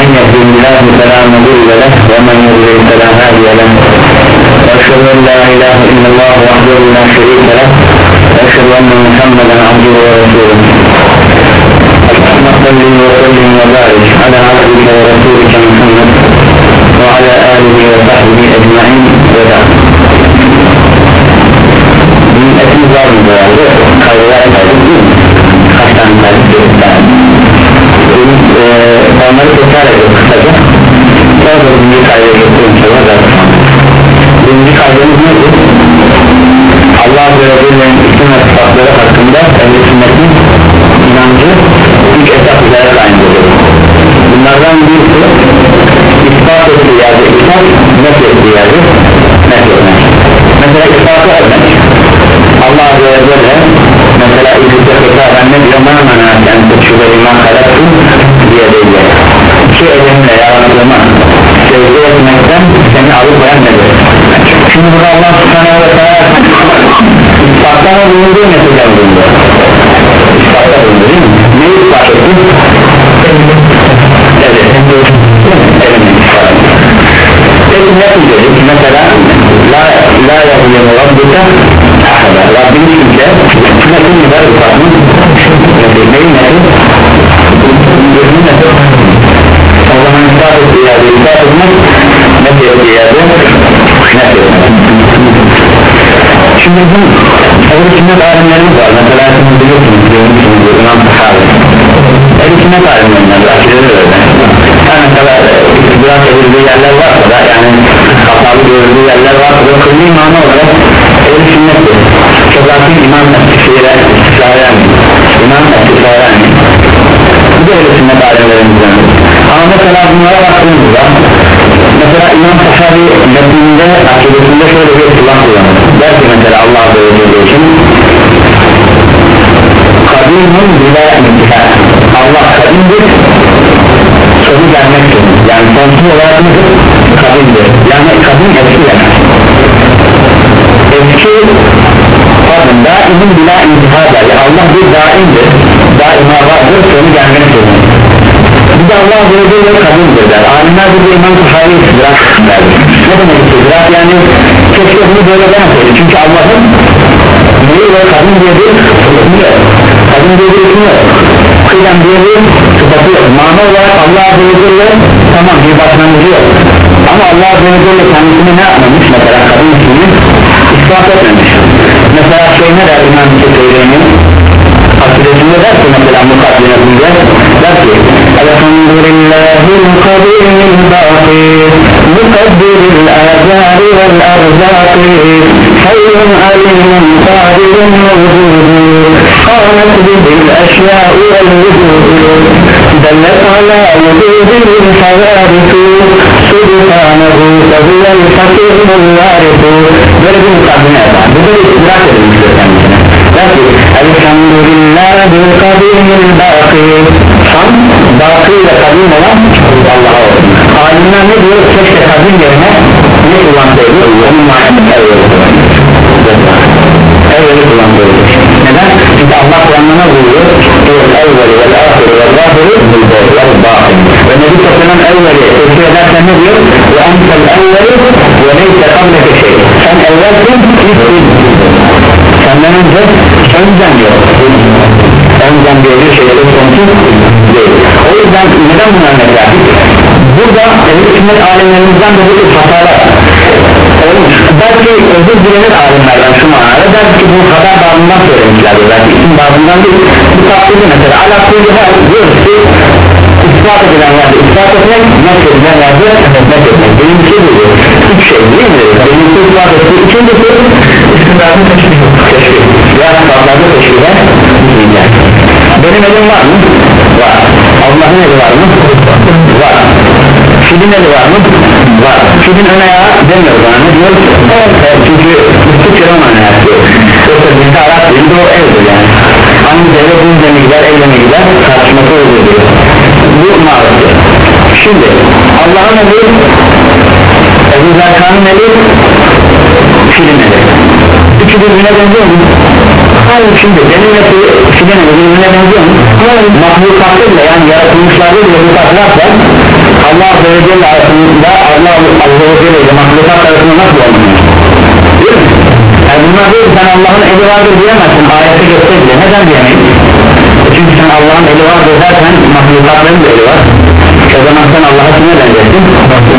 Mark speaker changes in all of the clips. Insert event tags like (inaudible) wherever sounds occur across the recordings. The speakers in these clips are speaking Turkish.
Speaker 1: من يهدي الله فلا مضل له ومن يضلل فلا هادي له واشهد ان لا اله الا الله وحده لا شريك له واشهد ان محمدا عبده ورسوله اللهم صل وسلم وبارك على عبدك ورسولك محمد وعلى اله وصحبه اجمعين وبعد Bunun etini var mı bu arada? Kayılar var mı? Kaç tane tarif verirler? Benim ee, onları tekrar ediyoruz kısaca. Sonra da birinci kaydaya getireyim sonra kaydımız nedir? Allah Azze ve Celle'nin isim ve sıfatları hakkında ehl sünnetin inancı ilk esas üzere kaynaklıdır Bunlardan birisi ispat ettiği yerde ispat, nef ettiği yerde nef etmek. Mesela ispatı örnek Allah Azze ve Celle mesela İblis'e hitaben ne diyor? Bana manaten seçüve iman karattım diye diyor ki elimle yarattığıma secde etmekten seni alıkoyan nedir şimdi burada Allah subhanahu ve teala ispattan bulunduğu mesela bulundu ispatta bulundu değil mi? ne ispat etti? evet elimin ispat Peki ne dedik? Mesela La, la yazılımı Rabbika Ahada Rabbin kimse Nesin mi var ispatını? Neyin nesin? Gözünün nesin? Zaman ispat ettiği yerde ispat etmek Ne ettiği yerde Ne Şimdi bu Ehl-i sünnet alimlerimiz var. Mesela siz biliyorsunuz Görmüşsünüz İmam Sahabi Ehl-i sünnet alimlerimiz var. Akidedir öyle. Yani mesela biraz edildiği yerler varsa da Yani hatalı görüldüğü yerler varsa da Kıllı imanı olarak Ehl-i sünnettir Çok artık imam estifire İstifaren İmam estifaren Bu da Ehl-i sünnet alimlerimizden Ama mesela bunlara baktığımızda Mesela İmam Sahabi metninde akidesinde şöyle bir kullan kullanır Der ki mesela Allah ve Celle için Kadimun bila intihar Allah kadimdir sonu gelmektir. Yani sonsuz olarak nedir? kadimdir yani kadim eski demek. Eski pardon daimin bila intihar yani Allah bir daimdir daima vardır sonu gelmektir de Allah Azze ve Celle kadimdir der alimler bir de İmam Kuhari istidrak der ne demek istidrak? Yani keşke bunu böyle demeseydi çünkü Allah'ın neyi ve kadın diye bir ismi yok. Kadın diye bir ismi yok. Kıyam diye bir sıfatı yok. Mana olarak Allah Azze ve Celle tamam bir başlangıcı yok. Ama Allah Azze ve Celle kendisini ne yapmamış mesela kadın ismini ispat etmemiş. Mesela şey ne der İmam Keseyre'nin akidesinde der ki mesela mukaddimesinde der ki Elhamdülillahil kadiril baqi mukaddiril azari vel arzaki hayyun alimun kadirun mevzudu قامت به الأشياء والوجود دلت على وجوده الحوادث سبحانه فهو الحكيم الوارث böyle bir mukaddime yapar bu da bir idrak edilmiştir kendisine der ki Elhamdülillahil kadiril baqi Ham baqi ve kadim olan Allah'a olsun. Alimler ne diyor? Keşke kadim yerine ne kullansaydı onun manasını evveli kullansaydı neden? çünkü Allah Kur'an'ına buyuruyor evveli vel ahiri vel zahiri vel bahin ve Nebi Sassanem evveli tefsir ederken ne diyor? ve entel evveli ve neyse kableke şey sen evvelsin ilk senden önce öncen yok öncen diye bir şey konusu değil. O yüzden neden bunu örnek verdik? Burada ehl-i sünnet alimlerimizden de bir hatalar olmuş. Belki özür dilenir alimlerden şu manada der ki bu haber babından söylemişlerdir belki isim babından değil. Bu takdirde mesela ala kulli hal diyoruz ki ispat edilen yerde ispat etmek nasıl edilen yerde nasıl etmek birincisi bu. Üç şey değil mi? birincisi ispat etmek ikincisi isimlerin teşbih teşbih veya sıfatlarda teşbihler benim elim var mı? var. Allah'ın eli var mı? var. Filin eli var mı? var. Filin ön ayağı demiyoruz ona ne diyoruz evet. çünkü Türkçe roman hayatı yoksa bizde Arap dilinde o evdir yani. Hangi devlet bu üzerine gider evleme gider? Tartışması oluyor diyor bu mağazı. Şimdi Allah'ın evi Ebu Zerkan'ın evi film evi üçü birbirine benziyor mu? hayır şimdi benim ve evi birbirine benziyor mu? hayır mahlukatı yani yaratılmışlarda bile bu farklarsa Allah Azze ve Celle arasında Allah Azze ve Celle ile mahlukat arasında nasıl olmuyor? değil mi? yani bunlar değil sen Allah'ın eli vardır diyemezsin ayette gösterir neden diyemeyiz? çünkü sen Allah'ın eli vardır derken mahlukatların da eli var o zaman sen Allah'a kime benzettin?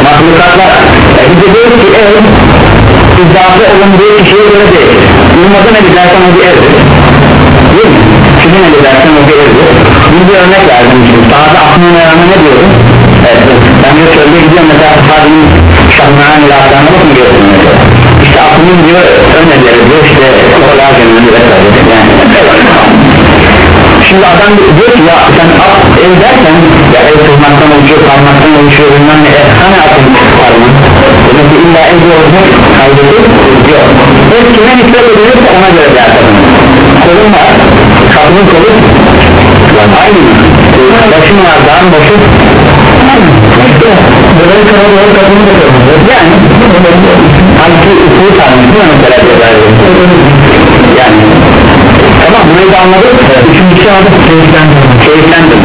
Speaker 1: mahlukatlar e, bize diyor ki ev izzatı olunduğu kişiye göre değil. Yılmaz'ın evi dersen o bir evdir. Değil mi? kimin evi dersen o bir evdir. Bunu bir örnek verdim şimdi. Sahada aklına rağmen ne diyorum? evet ben de çölde gidiyorum. Mesela sahabenin şahmağın ilahlarına bakın görüyorum mesela? İşte aklının diyor önerileri diyor işte kolar gönüllü vesaire. Yani Şimdi adam diyor ki ya sen at ev derken ya ev kırmaktan oluşuyor kalmaktan oluşuyor bilmem ne. E, hani atın parmak illa ev olacak kaydediyor diyor ev kime nispet edilirse ona göre dersen kolun var. Kapının kolu. Aynı. Başın var. Dağın başı. Böyle kanalı var. Kapını da koymuyor yani. Halbuki usulü tanımıyor değil mi mesela yani. Tamam burayı da anladık. Üçüncüsü aldık. Keyiflendim keyiflendim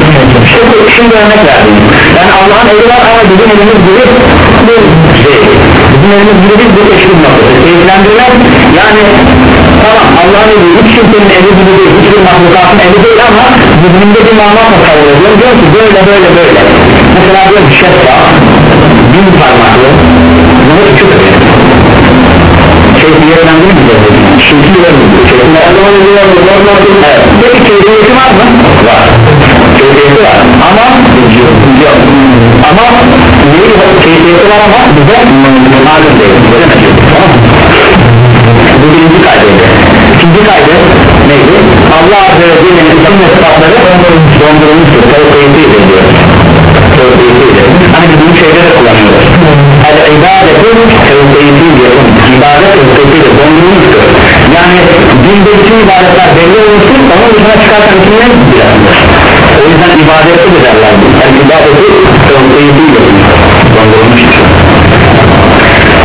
Speaker 1: şimdi, şimdi örnek verdim. Yani Allah'ın eli var ama bizim elimiz gibi şey, bizim elimiz gibi bir bir eşlik noktası keyiflendirmez yani tamam Allah'ın eli hiç kimsenin eli gibi değil hiçbir mahlukatın eli değil ama zihninde bir mana tasavvur ediyor diyor ki böyle böyle böyle mesela diyor ki şefka bin parmaklı bunu küçük keyfiyetlendirir mi? Şirki vermiyor. Evet. Peki keyfiyeti var mı? Var. Keyfiyeti var. Ama. Ama neyi keyfiyeti var ama bize malum değil. Tamam Bu birinci kaydıydı. İkinci kaydı neydi? Allah Azze ve Celle'nin isim ve sıfatları dondurulmuştur. Tevkiyetiyle diyor. Tevkiyetiyle. Hani biz bunu şeyde de kullanıyoruz. El ibadetin tevkiyetiyle ibadet tevkiyetiyle dondurulmuştur. Yani dinde bütün ibadetler belli olmuştur. Onun dışına isimler bilendir. O yüzden ibadeti de derler. El ibadeti tevkiyetiyle dondurulmuştur.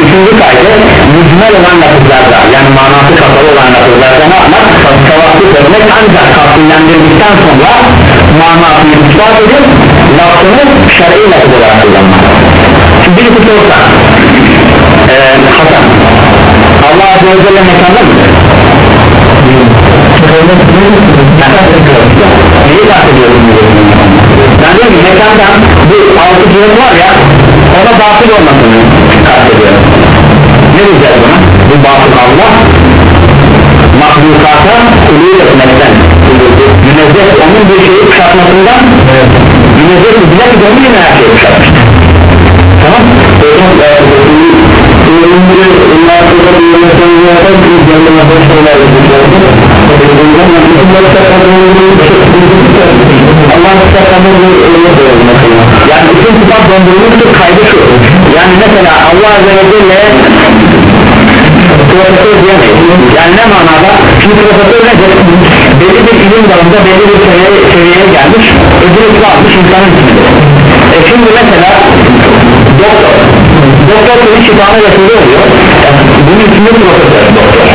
Speaker 1: Üçüncü kaydı mücmel olan lafızlarda yani manası kapalı olan lafızlarda ne yapmak? Tavakkuf etmek ancak kapsillendirdikten sonra manasını ispat edip lafını şer'i lafız olarak kullanmak şimdi birisi sorsa ee, Hasan Allah Azze ve Celle mekanda mıdır? Neyi bahsediyorsun? Ben diyorum ki mekandan bu altı cihet var ya ona batıl olmasını kastediyorum ne diyeceğiz buna? bu batıl Allah mahlukata kulüğü etmekten münezzeh onun bir şeyi kuşatmasından münezzeh bile ki onu yine her şeyi kuşatmıştır tamam Allah yani bütün kitap dondurulmuştur kaydı şu. Yani mesela Allah Azze ve Celle profesör diyemeyiz. Yani ne manada? Şimdi profesör nedir belli bir ilim dalında belli bir seviyeye, seviyeye gelmiş ödül almış insanın ismidir e şimdi mesela doktor. Doktor senin şifanı vesile oluyor yani bunun içinde profesör doktor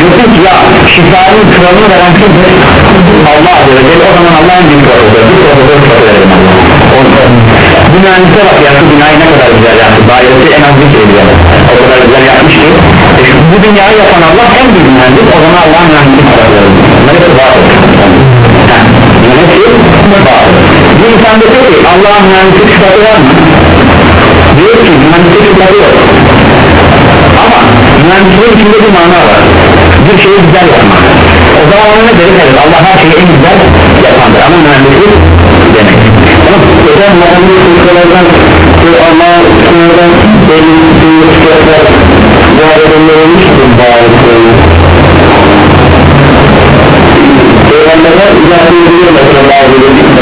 Speaker 1: diyorsun ki ya şifanın kralını veren kimdir Allah Celle o zaman Allah'ın bir profesör bir profesör profesör verelim Allah'a bu mühendise bak ya şu binayı ne kadar güzel yaptı. Dairesi en az bir şey diyor. O kadar güzel yapmış ki. E şu, bu dünyayı yapan Allah en büyük mühendis. O zaman Allah'ın mühendisi kadar bunlar hepsi batıl bunlar hepsi batıl bir insan da diyor ki Allah'ın mühendisi sıfatı var mı? diyor ki mühendisi sıfatı yok. Ama mühendisliğin içinde bir mana var bir şeyi güzel yapmak o zaman ona ne deriz evet Allah her şeyi en güzel yapandır ama mühendislik demek hocam mühendislik sıkılardan ama sınırdan belli bir sıkıntılar bu arada verilmiştir bağlılıklarını Peygamberler icazı ediyor mesela bazı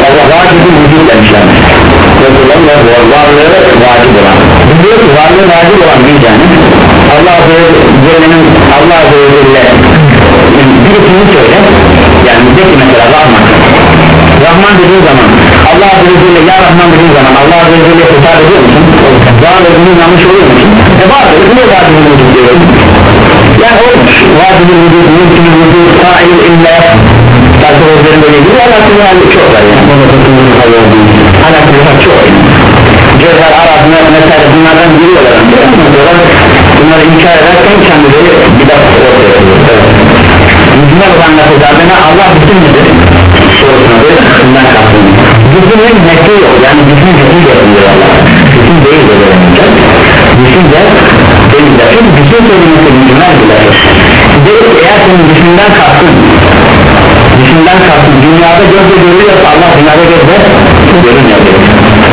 Speaker 1: Allah vacibin vücut demişler Resulullah varlığı vacip olan Biliyor ki varlığı vacip olan Allah Azze ve Celle'nin Allah Azze ve Celle birisini söyle. Yani de ki mesela Rahman. Rahman dediği zaman Allah Azze ve ya Rahman dediği zaman Allah Azze ve Celle hitap ediyor musun? Vaad edildiğini yanlış oluyor musun? E vaad edildi niye vaad edildi diyor. Yani olmuş vaad edildi mümkün vücud sahil illa. Tartı özlerin böyle gibi alakalı hali çok var yani. Alakalı çok var Cezar, Arap, Mesele bunlardan giriyorlar. Diyorlar bunları inkar ederken kendileri de ortaya koyuyor Müslüman olan lafızlarına Allah bütün midir? Sorusuna böyle bundan kalsın. Bütünün nekli yok. Yani bütün bütün yapılıyor Allah Bütün değil de öğrenecek Bütün de değil de. Bütün kelimesi müslüman bile eğer senin bütünden kalsın Bütünden kalsın? Dünyada gözle görülüyorsa Allah dünyada gözle görünmüyor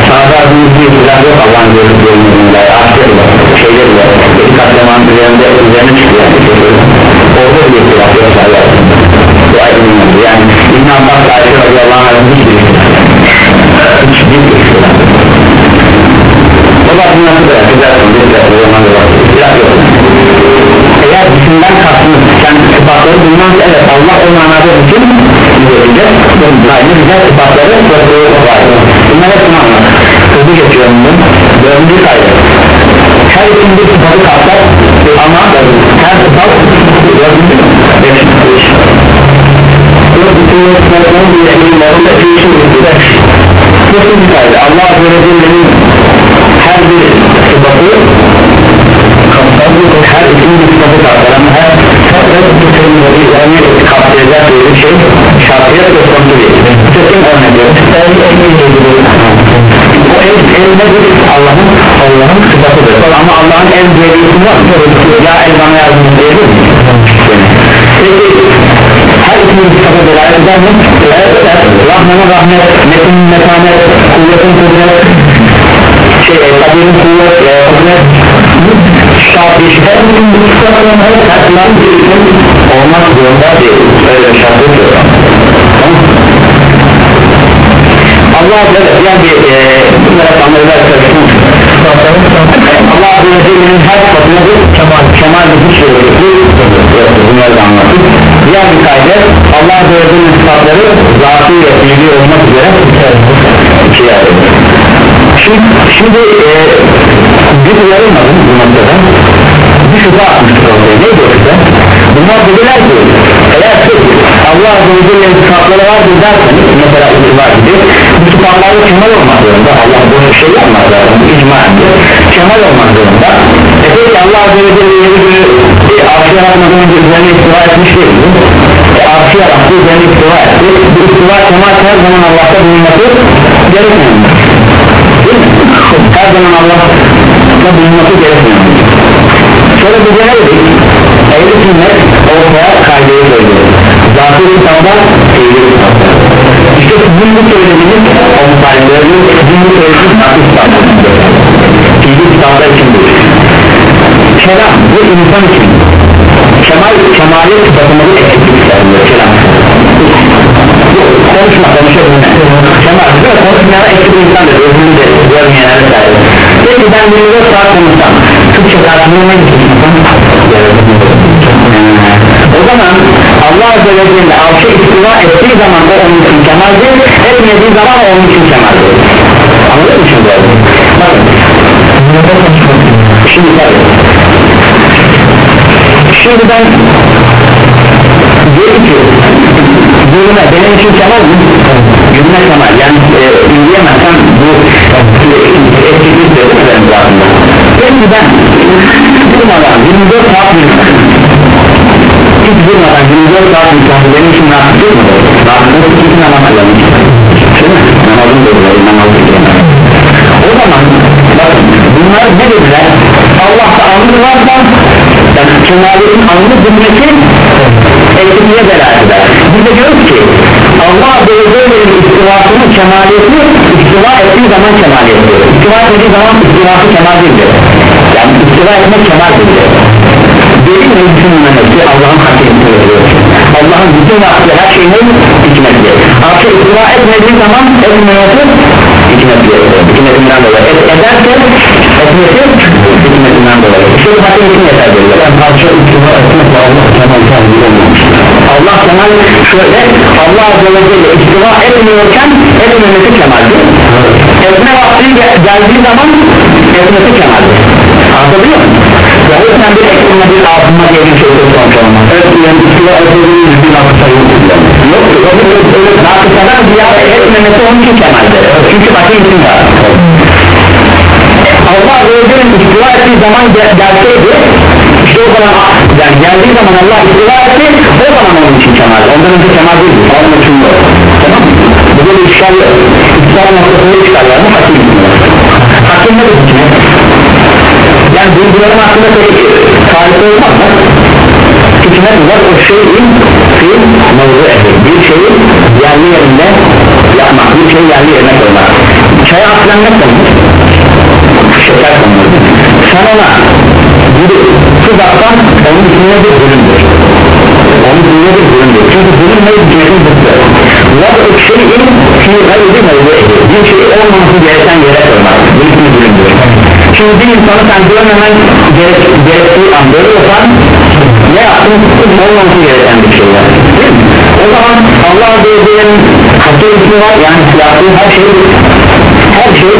Speaker 1: Sağda bir silah yok Allah'ın gözü görünmüyor. Asker var şeyler var. Bir katlaman üzerinde üzerine çıkıyor. Orada bir silah yok Bu ayrılmıyor yani İbn Abbas Ayşe radıyallahu anh'ın hiçbir hiçbir silah o da nasıl da güzel güzel o zaman da yok eğer bütünden kastınız kendi sıfatları bulmaz evet Allah o manada bütün verecek aynı güzel sıfatları var bunlar hepsini anlar hızlı geçiyorum bunu dördüncü sayı her için bir sıfatı kapsar ama her sıfat dördüncü beşinci Allah Azze ve Celle'nin her bir sıfatı her ikinci sıfatı kapsaran her yani kapsayacak bir şey şartiyet ve konusu değil seçim örneği o el, el nedir Allah'ın Allah'ın sıfatıdır ama Allah'ın el diyebilisi var ya el yardım mi peki her ikinci sıfata delalet eder mi? evet eder Rahman'ın rahmet, Metin'in metanet, kuvvetin kudret şey, kabirin kuvvet, e, kudret şart bir şey olmak zorunda değil öyle şart yok Allah böyle yani bir e, bunlara anlayacak Allah Azze ve Celle'nin her sıfatına bir kemal, kemal bir şey bunları da anlattık diğer bir kaydet Allah Azze ve Celle'nin sıfatları zatıyla ilgili olmak üzere ikiye ayrılır şimdi, şimdi e, bir uyarılmadım bu noktada. Bir şüphe atmıştır ortaya. Neydi o şüphe? Bunlar dediler ki eğer siz Allah Azze ve Celle'nin sıfatları vardır derseniz mesela itibar gibi bu sıfatları kemal olmak zorunda. Allah bunu şey yapmaz zaten icma ediyor. Kemal olmak zorunda. E peki Allah Azze ve Celle yeni bir e, arşı yaratmadan önce üzerine istiva etmiş değil mi? E, arşı yarattı üzerine istiva etti. Bu istiva kemal her zaman Allah'ta bulunması gerekmiyor? Her zaman Allah'ta bulunması gerekmiyor Sonra bir ne dedik? Ehli sünnet ortaya kaydeyi söylüyor. Zatı sıfatlar, fiili sıfatlar. İşte sizin bu söylediğiniz sahiplerinin sizin bu söylediğiniz zatı sıfatlar. Fiili sıfatlar için bu. İnsan için. Kemal, kemaliyet sıfatımızı eksiklik istermiyor. Kelam. Konuşma, konuşabilir. Kemal, konuşmayana eksik insandır. Özünü de görmeyenlere sahip. Peki ben 24 saat konuşsam Türkçe kararını ne O zaman Allah Azze ve Celle arşa istiva ettiği zaman o onun için kemaldir etmediği zaman o onun için kemaldir anladın mı şimdi bakın şimdi tabii şimdi ben diyelim ki yürüme benim için kemal mi? yürüme kemal. Yani e, yürüyemezsem bu etkinlik öğrenci altında peki ben durmadan 24 saat yürümek hiç durmadan 24 saat yürümek benim için rahatsız mı? rahatsız için namaz kılamış değil mi? namazın öyle namazın o zaman bakın bunlar ne dediler? Allah'ta anlı varsa yani kemaliyetin anlı bilmesi eksikliğe eder biz de diyoruz ki Allah Azze'nin istivasının kemaliyeti istiva ettiği zaman kemaliyeti istiva ettiği zaman istivası kemal değildir. Yani istiva etmek kemal değildir bütün mümenesi Allah'ın hakimini veriyor Allah'ın bütün yaptığı her şeyin hikmetli artık istiva etmediği zaman etmemesi hikmetli hikmetinden dolayı Et, ederse etmesi hikmetinden dolayı. İşte bu hakim için yeter diyor. Yani parça istiva etmekle Allah kemal sahibi olmamış. Allah kemal şöyle Allah Azze ve Celle istiva etmiyorken etmemesi kemaldir. Etme vakti geldiği zaman etmesi kemaldir sen bir eksilme bir altınma diye bir şey söz konusu olmaz evet yani istiva etmediğiniz bir nakısa yok yok yok yok nakısadan ziyade etmemesi onun için kemaldir çünkü başka isim var. Allah Celle'nin istiva ettiği zaman gel gelseydi işte o zaman yani geldiği zaman Allah istiva etti o zaman onun için kemal. Ondan önce kemal değildi onun için yok. Tamam mı? bu böyle işgal istiva noktasında işgaller mi hakim hakim duygularım hakkında pek tarif olmaz mı hükmet var o şeyin fiil mevzu ehli bir şeyi yerli yerinde yapmak bir şeyi yerli yerine koymak. Çaya aslen ne konmuş şeker konulur sen ona bir tuz atsan onun üstüne bir bölümdür onun üstüne bir bölümdür çünkü bölüm ne hükmetin zıttı vadu şeyin fi gayri mevzu'i bir şey olmaması gereken yere koymak. Bir bölümdür şimdi bir insanı sen görmemen gerek, gerektiği an görüyorsan ne yaptın? Olmaması gereken bir şey var o zaman Allah Azze Celle'nin hakiki var. Yani yaptığı her şey her şey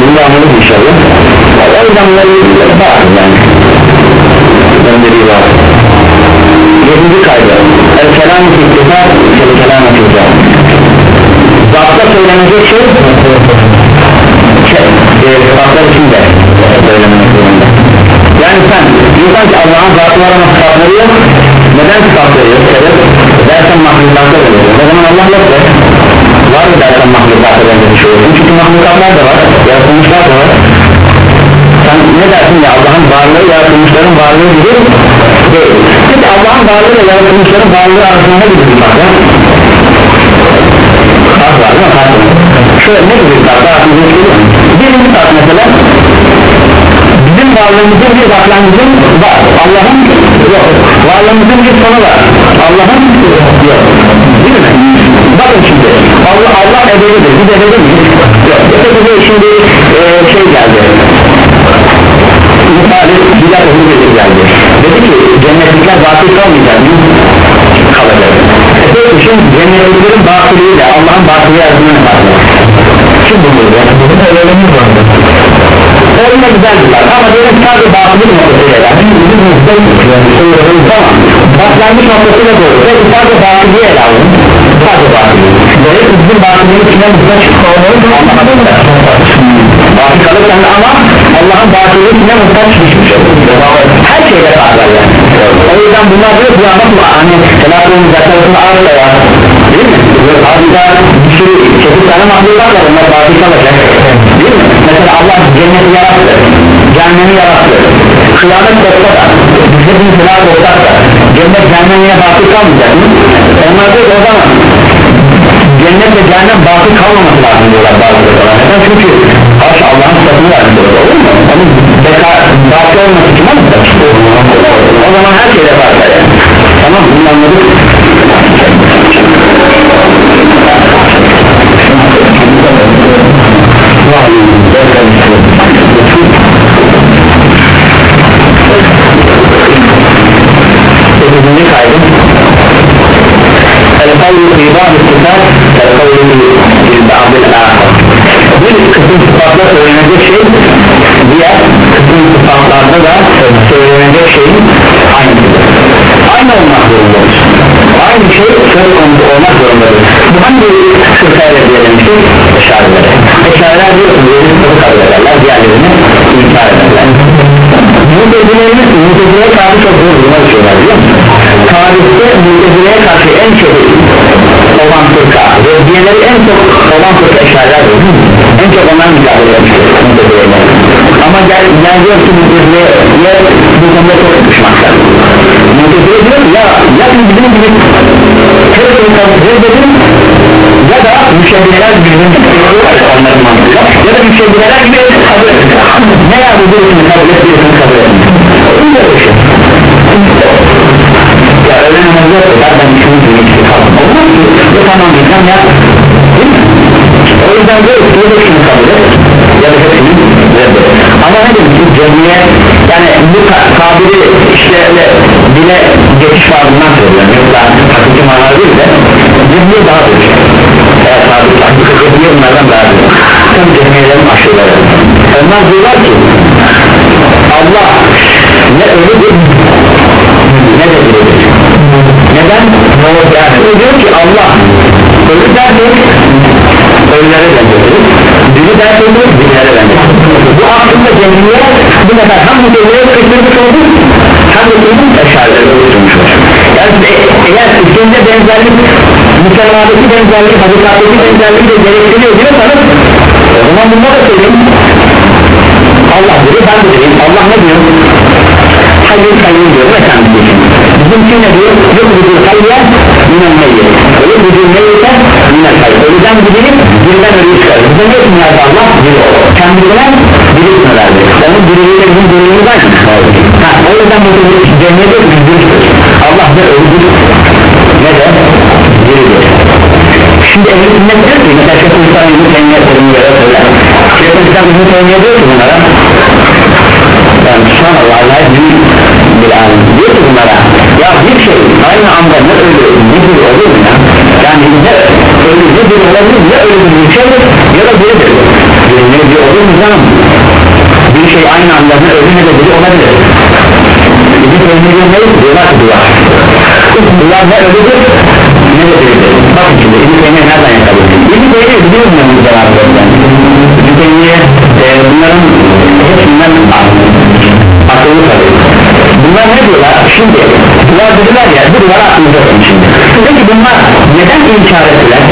Speaker 1: bunu anladık inşallah. O yüzden bunları var yani. Gönderiği var. Yedinci kaydı. El kelam-ı el kelam-ı zatta söylenecek şey şey e, sıfatlar içinde söylememek zorunda yani sen diyorsan ki Allah'ın zatı var ama sıfatları neden sıfatları yok? Sebep dersen mahlukatlar oluyor o zaman Allah yok der var mı dersen mahlukatlar oluyor bir şey çünkü mahlukatlar da var yaratılmışlar da var. Sen ne dersin ya Allah'ın varlığı yaratılmışların varlığı gibi değil. Peki Allah'ın varlığı ile yaratılmışların varlığı arasında ne bir fark var? Fark var mı? fark şöyle ne gibi fark var? birinci fark mesela bizim varlığımızın bir başlangıcın var. Allah'ın yok. Varlığımızın bir sonu var. Allah'ın yok. Değil mi? bakın şimdi. Allah, Allah ebedidir biz ebedi miyiz? yok. Öteki şimdi e, şey geldi. Misali ömür gelir geldi. Dedi ki cennetlikler batıl kalmayacak. Mı? kalacak e peki şimdi cennetliklerin batılıyla Batılı arasında ne fark var? kim bulur ya? bizim öğrenimiz vardı Öyle güzel bir laf ama benim sadece batıllık noktasıyla yani tamam başlangıç noktasıyla doğru. Ve sadece batıllığı ele alalım sadece batıllığı böyle bizim batıllığı kime muhtaç anlamadım. da batıl kalırken de ama Allah'ın batıllığı kime muhtaç hiçbir şey her şeyde var yani. O yüzden bunlar diyor bu anda bu hani Selahattin Zaklar'ın ağırla ya değil mi? Ağırda bir sürü çeşit tane mahluklar var. Onlar batıl değil mi? mesela Allah cenneti yarattı. Cehennemi yarattı. Kıyamet kopsa da bize bir silah kopsak da cennet cehennem yine batıl mı? onlar diyor o zaman cennet ve cehennem batıl kalmaması lazım diyorlar bazıları neden? Çünkü karşı Allah'ın sıfatını vermiş olur olur mu? onun beka, batıl olması için ama o zaman her şeyde yani tamam bunu anladık. Sekizinci kaydı El-Kavlu fi ba'd sıfat El-Kavlu fi ba'd el-Ahir Bir kısım sıfatlar söylenecek şey Diğer kısım sıfatlarda da söylenecek şey aynıdır Aynı olmak zorundadır Aynı şey söz konusu olmak zorundadır Bu hangi sırtayla diyelimizdir? Eşarilere Eşariler diyorsunuz yedi sıfatı kabul ederler Diğerlerini inkar ederler Mutezilerin Mutezileye karşı çok zor duruma düşüyorlar biliyor musun? Tarihte Mutezileye karşı en çok olan fırka ve diğerleri en çok olan fırka eşariler en çok onlar mücadele etmiştir ama gel, gel diyor ki Mutezileye bu konuda çok düşmanlar. Mutezile diyor ya ya bizim gibi tek fırkamı reddedim ya da müşebiheler gibi onların mantığıyla ya da müşebiheler gibi kabul edin ne ya bu birisini kabul et birisini kabul edin öyle bir şey öyle namaz yok ya ben şunu duymak istiyorum olmaz ki bu tamamlayacağım ya değil o yüzden diyor ki bu şunu kabul et ya da hepsini reddet ama ne dedim ki cemiye yani bu tabiri işte öyle dile geçiş varlığından söylüyorum yoksa hakiki manada değil de cemiye daha büyük eğer sabit hakiki cemiye bunlardan daha büyük tüm cemiyelerin aşırıları onlar diyorlar ki Allah ne ölüdür yani. O diyor ki Allah ölü dersek ölülere benzetilir diri dersek dirilere benzetilir bu aslında cemliye bu kadar hem bu cemliye kıstırmış olduk hem de bunun eşarları oluşturmuş olduk yani e, eğer ikinde benzerlik müsemmadaki benzerlik hakikattaki benzerliği de gerektiriyor diyorsanız o zaman bunlara söyleyin Allah diyor ben de diyeyim Allah ne diyor? Hayır kayyum diyor diyorsun bizimki ne diyor? Yok vücud hayya minel meyyit öyle vücud meyyite minel hayy ölüden gidilip birinden ölüyü çıkarır bize ne yazdı Allah? Diri kendisine diri ismi verdi onun diriliğiyle bizim diriliğimiz aynı ha, o yüzden bu cennete biz Allah ne öldür ne de diridir Şimdi ehli sünnet diyor ki mesela Şeyh Hüsam İbn Teymiye terimlere söyler Şeyh Hüsam İbn Teymiye diyor ki bunlara yani subhanallah Allah büyük bir alim diyor ki bunlara? Ya bir şey aynı anda ne ölü ne diri olur mu ya? Yani ne ölü ne diri olabilir ne ölü bir şeydir ya da bir ne diri olur mu canım? Bir şey aynı anda ne ölü ne de diri olabilir. Bizim teymiye ne diyorlar ki duvar duvar ne ölüdür ne de diridir bakın şimdi İbn Teymiye nereden yakalıyor İbn Teymiye biliyor mu bu e, bunların hepsinden akıllı tabii bunlar ne diyorlar şimdi duvar dediler ya bu duvar aklımıza koyun şimdi peki bunlar neden inkar ettiler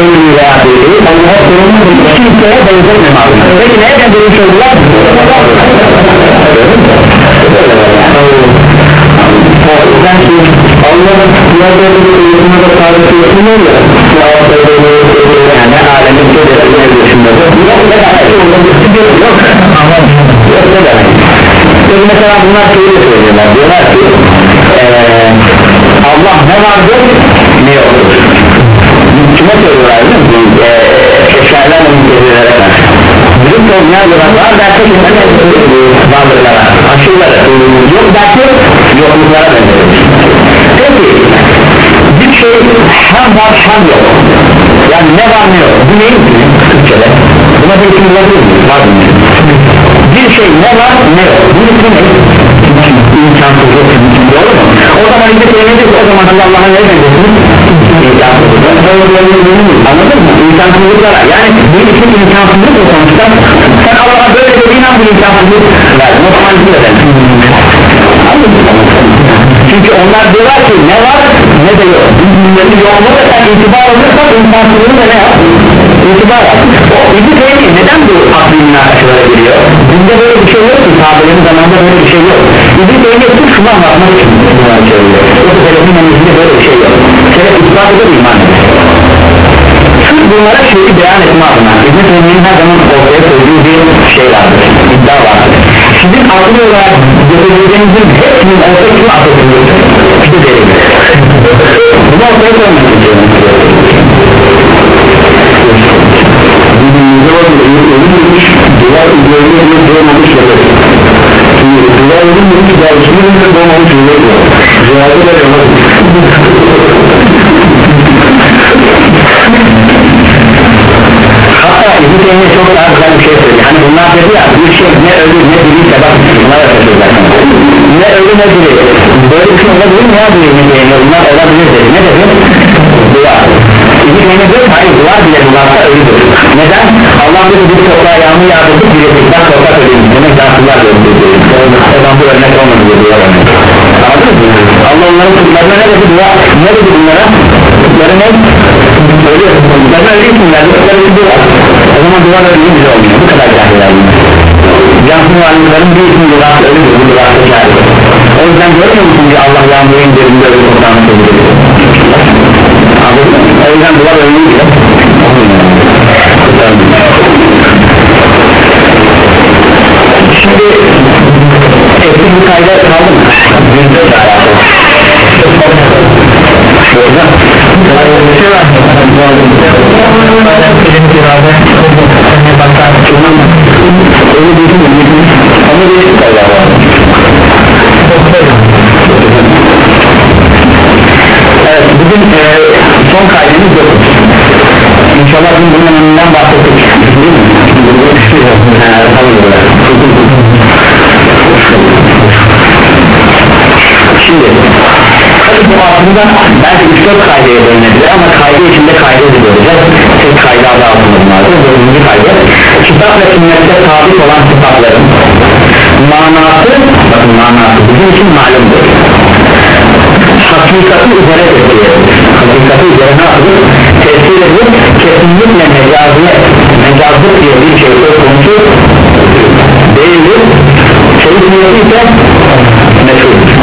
Speaker 1: ölümü veya diriyi Allah'a sorumlu kimseye benzetmem adına peki neye benzemiş oldular Allah'ın kıyafetleri uyumuna da tarifi yapılıyor ya yani alemin kıyafetleri düşünmesi yok ne demek yok yok ne demek? Peki mesela bunlar şöyle söylüyorlar. Diyorlar ki ee, Allah ne vardır ne yoktur. Kime söylüyorlar değil mi? Ee, eşyalarla mutezilere karşı Dürüst olmayan yılanlar derse ki varlıklara, aşırılara. Yok derse yokluklara benzetir Peki bir şey hem var hem yok Yani ne var ne yok? Bu neyin Türkçe'de Buna bir isim bulabilir? Bir şey ne var ne yok? Bu ismi ne? İmkansızlık Doğru mu? O zaman işte söyledik o zaman Allah'a ne? İmkansızlık Anladın mı? İmkansızlıklara. Yani bu isim imkansızlık o sonuçta? Sen Allah'a böyle dediğin an bir imkansızlık verdin O zaman bir öğrendin çünkü onlar diyorlar ki ne var ne de yok. Bunların yolunu da sen itibar alırsan imkansızlığı da ne yap? İtibar al izi teymi neden bu aklı münakaşalara giriyor? Bizde böyle bir şey yok ki sahabelerin zamanında böyle bir şey yok. İzi teymi sırf şunu anlatmak için bunlar söylüyor yoksa selefin menizinde böyle bir şey yok. Selef ispat eder iman eder sırf bunlara şeyi beyan etme adına İbn-i Teymi'nin her zaman ortaya koyduğu bir şey vardır iddia vardır sizin akıl olarak görebileceğinizin hepsinin ortaya kimi atılıyor işte delil bunu ortaya koymak istiyorum. Ölümlüymüş duvar üzerine bir doğmamış yapar Şimdi duvar ölümlüymüş daha üstünde bir doğmamış yapar Cevabı da yapar Teymiye çok daha güzel bir şey söylüyor Hani bunlar dedi ya bir şey ne ölü ne diriyse bak bunlar yapacaklar Ne ölü ne diri Böyle bir şey olabilir mi ya diyor İbn Teymiye bunlar olabilir dedi. Ne dedi? Dua. İbn Teymiye diyor hayır duvar bile duvarsa ölüdür. Neden? Allah dedi bir toprağa yağmur yağdırdık bir etikten toprak ölüdür Demek akıllar ölüdür O zaman bu örnek olmadı diyor? Allah onların kutlarına ne dedi? Dua, ne dedi bunlara? Kutları ne? Ölü bir duvar O zaman duvar ölüyü bize olmuyor Bu kadar cahiller bir ismi Bu duvarsa cahil. O yüzden görmüyor musun ki Allah yağmuru indirinde ölü toprağını seviyor Anladın mı? Şimdi eski bir kayda kaldı mı? Yüzde de Bir şey var Bilim irade Ne bakar Öyle değil mi? Ama bir kayda var Evet bugün e, son kaydımız yok İnşallah biz bunun önünden bahsettik Değil mi? Şimdi bu aslında belki 3-4 kaydaya bölünebilir ama kaydı içinde kaydı ediyoruz tek kayda da almamız lazım. Dördüncü kaydı. Kitap ve sünnette sabit olan kitapların manası bakın manası bizim için malumdur. Hakikati üzere edilir hakikati üzere ne yapılır? tesir edilir kesinlikle mecaziyet mecazlık diye bir şey söz konusu değildir. Çelik niyeti ise meşhurdur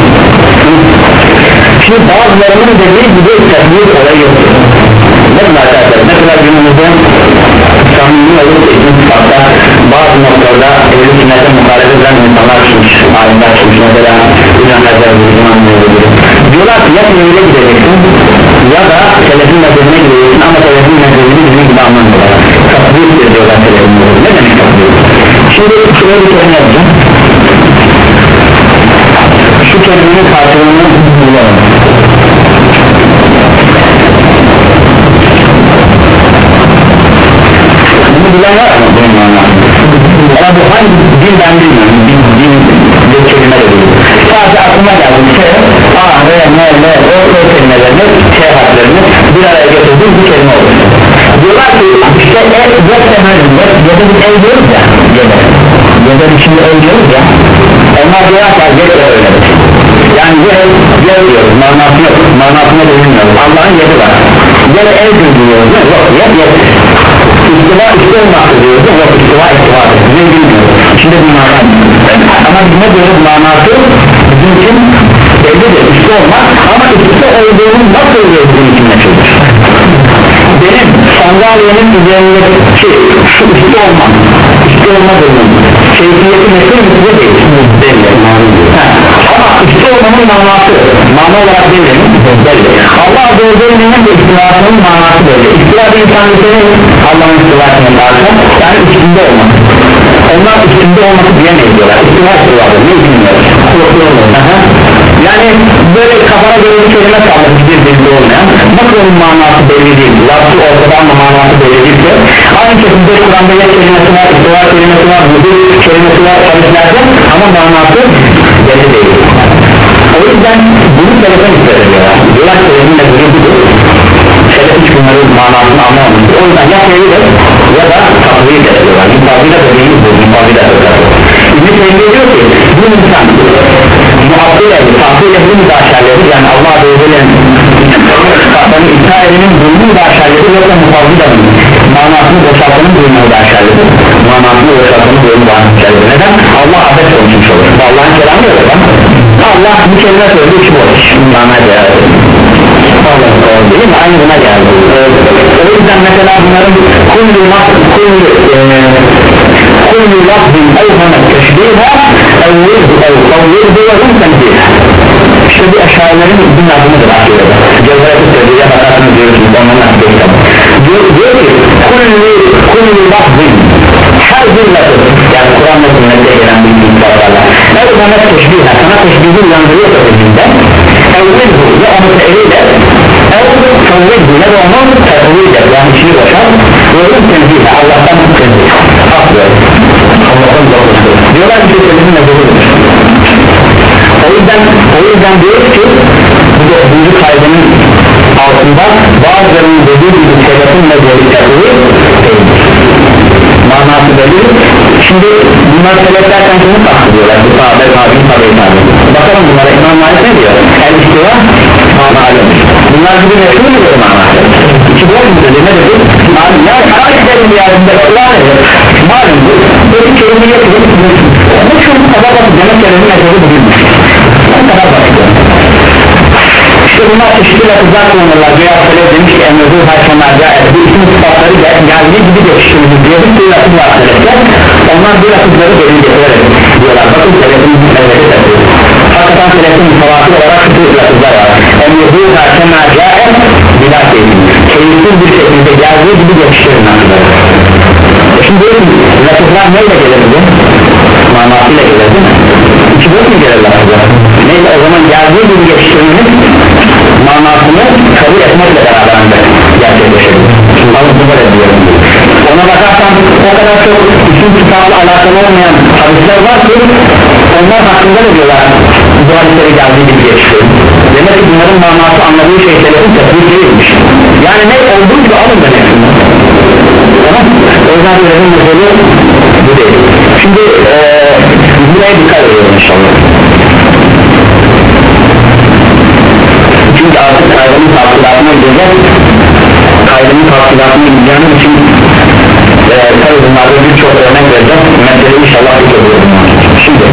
Speaker 1: şimdi bazılarının dediği gibi tekbir olayı yok kadar arkadaşlar ne kadar günümüzde samimi olup eğitim sıfatta bazı noktalarda evli sünnete muhalefet eden insanlar çıkmış alimler çıkmış. Mesela İlhan Hacer İmam Mevlüt'ü diyorlar ki ya tevhile gideceksin ya da selefin mezhebine gideceksin ama selefin mezhebini bizim gibi anlamıyorlar. Takdirdir diyorlar selefin mezhebine. Ne demek takdir? Şimdi şöyle bir kelime yapacağım şu kelimenin karşılığını bulalım bunu bilen var mı bunun manası ama bu hangi din ben bilmiyorum. Din, din bir kelime de değil sadece aklıma geldi. Şey a, r, m, l, o, o kelimelerini şey harflerini bir araya getirdiğim bir kelime olur diyorlar ki işte el yok demedim ya da biz el diyoruz ya. Ya da içinde el diyoruz ya. Onlar diyorlar ki de öyle yani yer, yer diyoruz. Manası yok manasına da bilmiyoruz Allah'ın yeri var. Ya da el diyoruz. Yok yer yer İstiva üstü olmakta diyoruz. Yok istiva istiva ne bilmiyoruz şimdi bir mana ama ne diyoruz? Manası bizim için bellidir. Üstü olmak ama üstü olduğunun nasıl olduğu için meşhurdur benim sandalyenin üzerindeki şu üstü olmak üstü olma durumu keyfiyeti meşhur mu size değil. Belli. Ama üstü olmanın manası mana olarak belli mi? belli. Allah Azze ve Celle'nin de istilafının manası belli. İstilaf insan senin Allah'ın istilafının karşı yani üstünde olmak. Onlar üstünde olması diyemeyiz diyorlar. İstilaf istilafı böyle kafana göre bir kelime kalmış bir dilde olmayan. Nasıl onun manası belli değil. Lafı ortada ama manası belli değilse aynı şekilde Kur'an'da ya kelimesi var istilaf kelimesi var müdür kelimesi var hadislerde ama manası belli değil. O yüzden bunu selefe nispet ediyorlar diyorlar ki selefin mezunu budur. Selef hiç bunların manasını anlamamıştır o yüzden ya sevilir ya da takviye de ediyorlar mutfabıyla dediğimiz bu mutfabıyla İbn-i Teymiye diyor ki bu insan ehli, tahsil ehli müdaşerleri yani Allah Azze ve Celle'nin sıfatlarını iptal edenin müdaşerleri yoksa mutfabıyla mı? manasını boşaltanın zulmü müdaşerleri manasını boşaltanın zulmü müdaşerleri neden? Allah adet konuşmuş olur Allah'ın kelamı yok ama Allah bir kelime söyledi üç boş mana geldi değil? Aynı buna geldi o yüzden mesela bunların kullu kullu kullu lafzin evhana teşbiha evvirhu ev kavvirhu ve hum tenbiha işte bu aşağıların bin adımıdır akıllıda Cevhereti söyleyeceğe bakarsınız diyorsunuz onların akıllı diyor, diyor ki kullu kullu lafzin her bir lafız yani Kur'an'la sünnette gelen bir bilgilerle evhana teşbiha sana teşbihi uyandırıyorsa zihninde evvirhu ve onu tevhid et ev kavvirhu ya da onu tevhid et yani içini boşalt ve hum tenbiha Allah'tan tenzih Aferin Allah'tan zorlaştır Diyorlar ki sözün nezeridir O yüzden O yüzden diyoruz ki Bu dördüncü kaydının altında Bazılarının dediği gibi sebebin nezeri değildir Manası belli Şimdi bunlar sebep derken kimi kastediyorlar. Bu sahabe tabi tabi tabi Bakalım bunlara İmam Malik ne diyor? El istiva malum Bunlar gibi meşhur mu diyor manası İki boş mu ne dedi? Malum ya kaç derim yarında ne malum bu böyle kelime yapılır bu şu kadar basit demek kelime metodu bugünmüş bu kadar basit işte bunlar çeşitli lafızlar kullanırlar. Veya söyle demiş ki emrezu haşemerca bu isim sıfatları gel, geldiği gibi geçiştirilir diye bir lafız var selefte onlar bu lafızları delil getirerek diyorlar. Bakın selefin mevleti tabi hakikaten selefin mütevakil olarak şu lafızlar var. Emrezu haşemerca bidat değil keyifsiz bir şekilde geldiği gibi geçiştirin lafızları Şimdi lafızlar neyle gelir bu? Manasıyla gelir değil mi? İki boş mu gelir lafızlar? Neyse o zaman geldiği gibi geçiştirmenin manasını kabul etmekle beraber ancak gerçekleşebilir. Alıp bu böyle diyorum. Ona bakarsan o kadar çok isim sıfatla alakalı olmayan hadisler var ki onlar hakkında ne diyorlar? Bu hadisleri geldiği gibi geçiştirin. Demek ki bunların manası anladığı şey selefin tepki değilmiş. Yani ne olduğu gibi alın demek tamam o yüzden benim mesele bu değil. Şimdi e, buraya dikkat edelim inşallah. Çünkü artık kaydının takdiratına gideceğiz kaydının takdiratına gideceğimiz için e, tabi bunlarda birçok örnek vereceğiz mesele inşallah bir görüyorum şimdi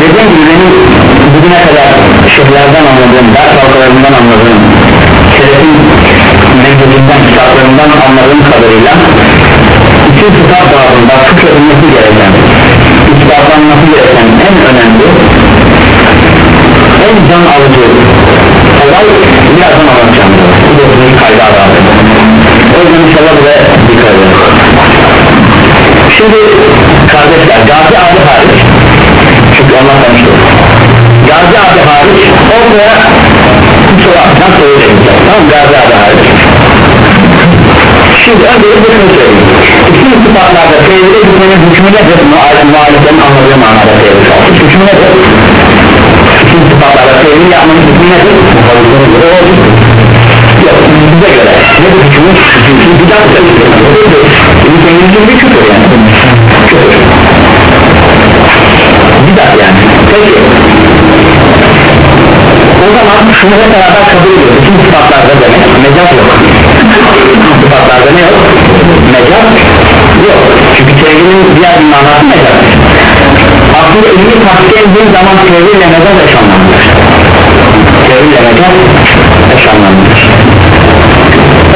Speaker 1: dediğim gibi benim bugüne kadar şehirlerden anladığım, ders halkalarından anladığım selefin mevcudinden kitaplarından anladığım kadarıyla iki kitap bağında fıkredilmesi gereken ispatlanması gereken en önemli en can alıcı olay birazdan anlatacağım. Bu dördüncü kayda adı o yüzden inşallah buraya dikkat edin şimdi kardeşler Gazi adı hariç çünkü ondan tanıştık Gazi adı hariç ortaya Şimdi öncelikle şunu söyleyeyim İsim sıfatlarda tevhide gitmenin hükmü nedir? Muhaliflerin anladığı manada tevhid Hükmü nedir? İsim sıfatlarda tevhid yapmanın hükmü nedir? Muhaliflerin göre o Yok bize göre. Nedir hükmü? Hükmü bidat Şimdi kendimizin bir küfür yani. Küfür Bidat yani. Peki. O zaman şunu hep beraber kabul ediyoruz. Bütün sıfatlarda demek mecaz yok sıfatlarda ne yok? Mecaz yok. Çünkü sevginin diğer bir manası mecaz aslında ilmi tahkik ettiğin zaman sevgiyle mecaz eşanlanmış sevgiyle mecaz eşanlanmış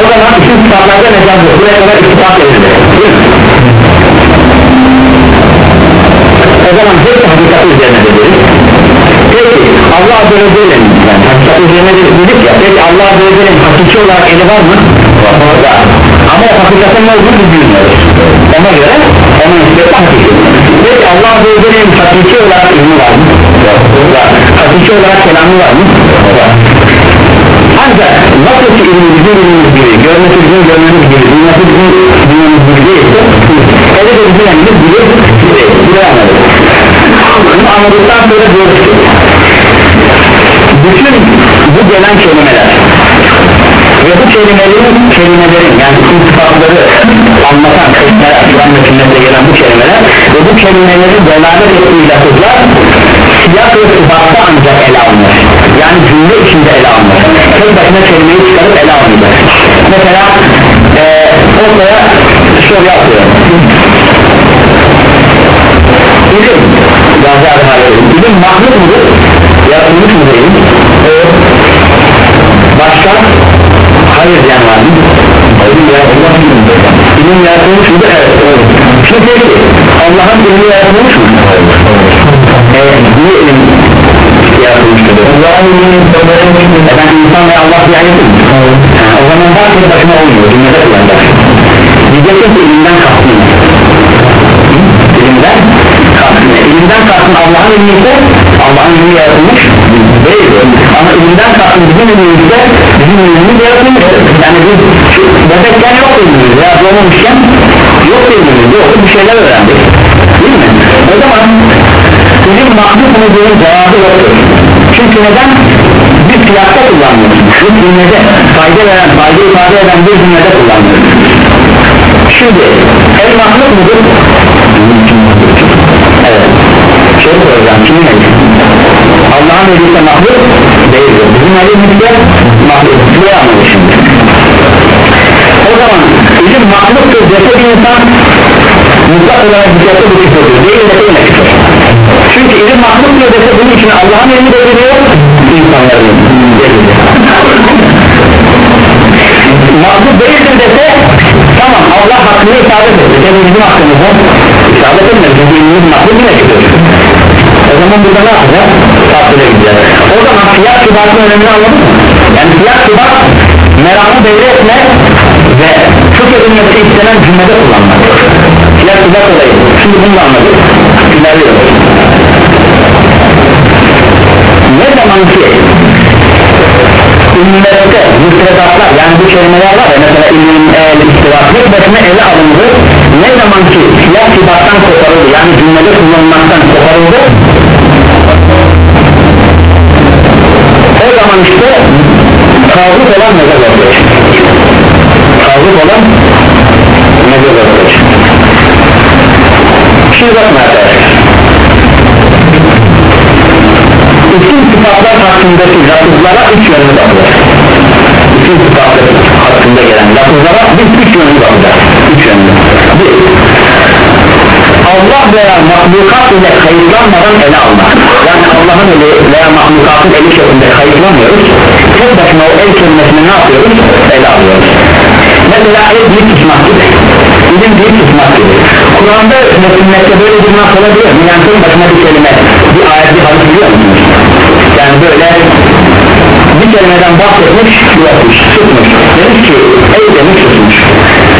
Speaker 1: o zaman bütün sıfatlarda mecaz yok. Buraya kadar değil mi? o zaman hep hakikati üzerine deriz peki Allah Azze ve Celle'nin yani hakikati üzerine dedik ya peki Allah Azze ve Celle'nin hakiki olarak eli var mı? var ama o hakikatin ne olduğunu bilmiyoruz ona göre onun nispeti hakiki peki Allah Azze ve Celle'nin hakiki olarak ilmi var mı? var. Hakiki olarak kelamı var mı? var. Ancak nasıl ki ilmi bizim ilmimiz gibi görmesi bizim görmemiz gibi bilmesi bizim bilmemiz gibi değilse öyle de bizim elimiz gibi anladık bunu anladıktan sonra diyoruz ki bütün bu gelen kelimeler ve bu kelimelerin kelimelerin yani isim sıfatları anlatan kelimeler Kur'an ve sünnette gelen bu kelimeler ve bu kelimeleri delalet ettiği lafızlar siyah ve sıfatta ancak ele alınır yani cümle içinde ele alınır tek başına kelimeyi çıkarıp ele alınır mesela e, ortaya soru yapıyorum ilim Gazi abi Halil'in ilim mahluk mudur? yaratılmış mı değil? Evet. başka? Hayır diyen var mı? ilim yaratılmış mı? ilim yaratılmış mı? evet şimdi peki Allah'ın ilmi yaratılmış mı? evet niye ilim yaratılmıştır? Allah'ın ilmi efendim insan ve Allah bir mi? o zaman tek başına olmuyor cümlede kullanacaksın diyeceksin ki ilimden kastın ilimden kastın ilimden kastın Allah'ın ilmi ise Allah'ın ilmi yaratılmış değil. Ama ilimden kastın bizim ilmimiz ise bizim ilmimiz yaratılmış yani biz bebekken yok ilmimiz veya doğmamışken yok ilmimiz yok bir şeyler öğrendik. Değil mi? o zaman sizin mahluk muduğun cevabı yoktur. Çünkü neden? bir siyahta kullanmıyorsun şu cümlede fayda veren, fayda ifade eden bir cümlede kullanmıyorsun şimdi el mahluk mudur? evet şey soracağım kimin eli? Allah'ın eli ise mahluk değildir. Bizim elimiz de mahluk. Buraya anladı şimdi o zaman ilim mahluktur dese bir insan mutlak olarak dikkatle bu küfürdür değil de yine küfür. Çünkü ilim mahluktur dese bunun için Allah'ın elini belirliyor insanların belirliyor mahluk değildir dese tamam Allah hakkını isabet etti yani bizim hakkımızda isabet etmedi çünkü ilmimiz mahluk yine küfür o zaman burada ne yapacağız? Tatile gideceğiz o zaman fiyat kibarının önemini anladın mı? yani fiyat kibar meramı belli etme ve çok edilmesi istenen cümlede kullanmak. Fiyat kibar olayı. Şimdi bunu anladık. İlerliyoruz ne zaman ki ümmette müfredatlar yani bu kelimeler var ya mesela ilim, el, tek başına ele alındı. Ne zaman ki siyah kibardan koparıldı yani cümlede kullanılmaktan koparıldı. O zaman işte tağut olan mezar ortaya tağut olan mezar ortaya şimdi bakın arkadaşlar isim sıfatlar hakkındaki lafızlara üç yönlü bakılır isim sıfatlar hakkında gelen lafızlara biz üç yönlü bakacağız. Üç yönlü. Bir Allah veya mahlukat ile kayıtlanmadan ele almak. Yani Allah'ın eli veya mahlukatın eli şeklinde kayıtlamıyoruz. Tek başına o el kelimesini ne yapıyoruz? Ele alıyoruz mesela el bir tutmak gibi ilim değil tutmak gibi Kur'an'da ve sünnette böyle bir nas olabilir mi? Yani tek başına bir kelime bir ayet bir hadis biliyor musunuz? yani böyle bir kelimeden bahsetmiş yapmış tutmuş demiş ki ey demiş tutmuş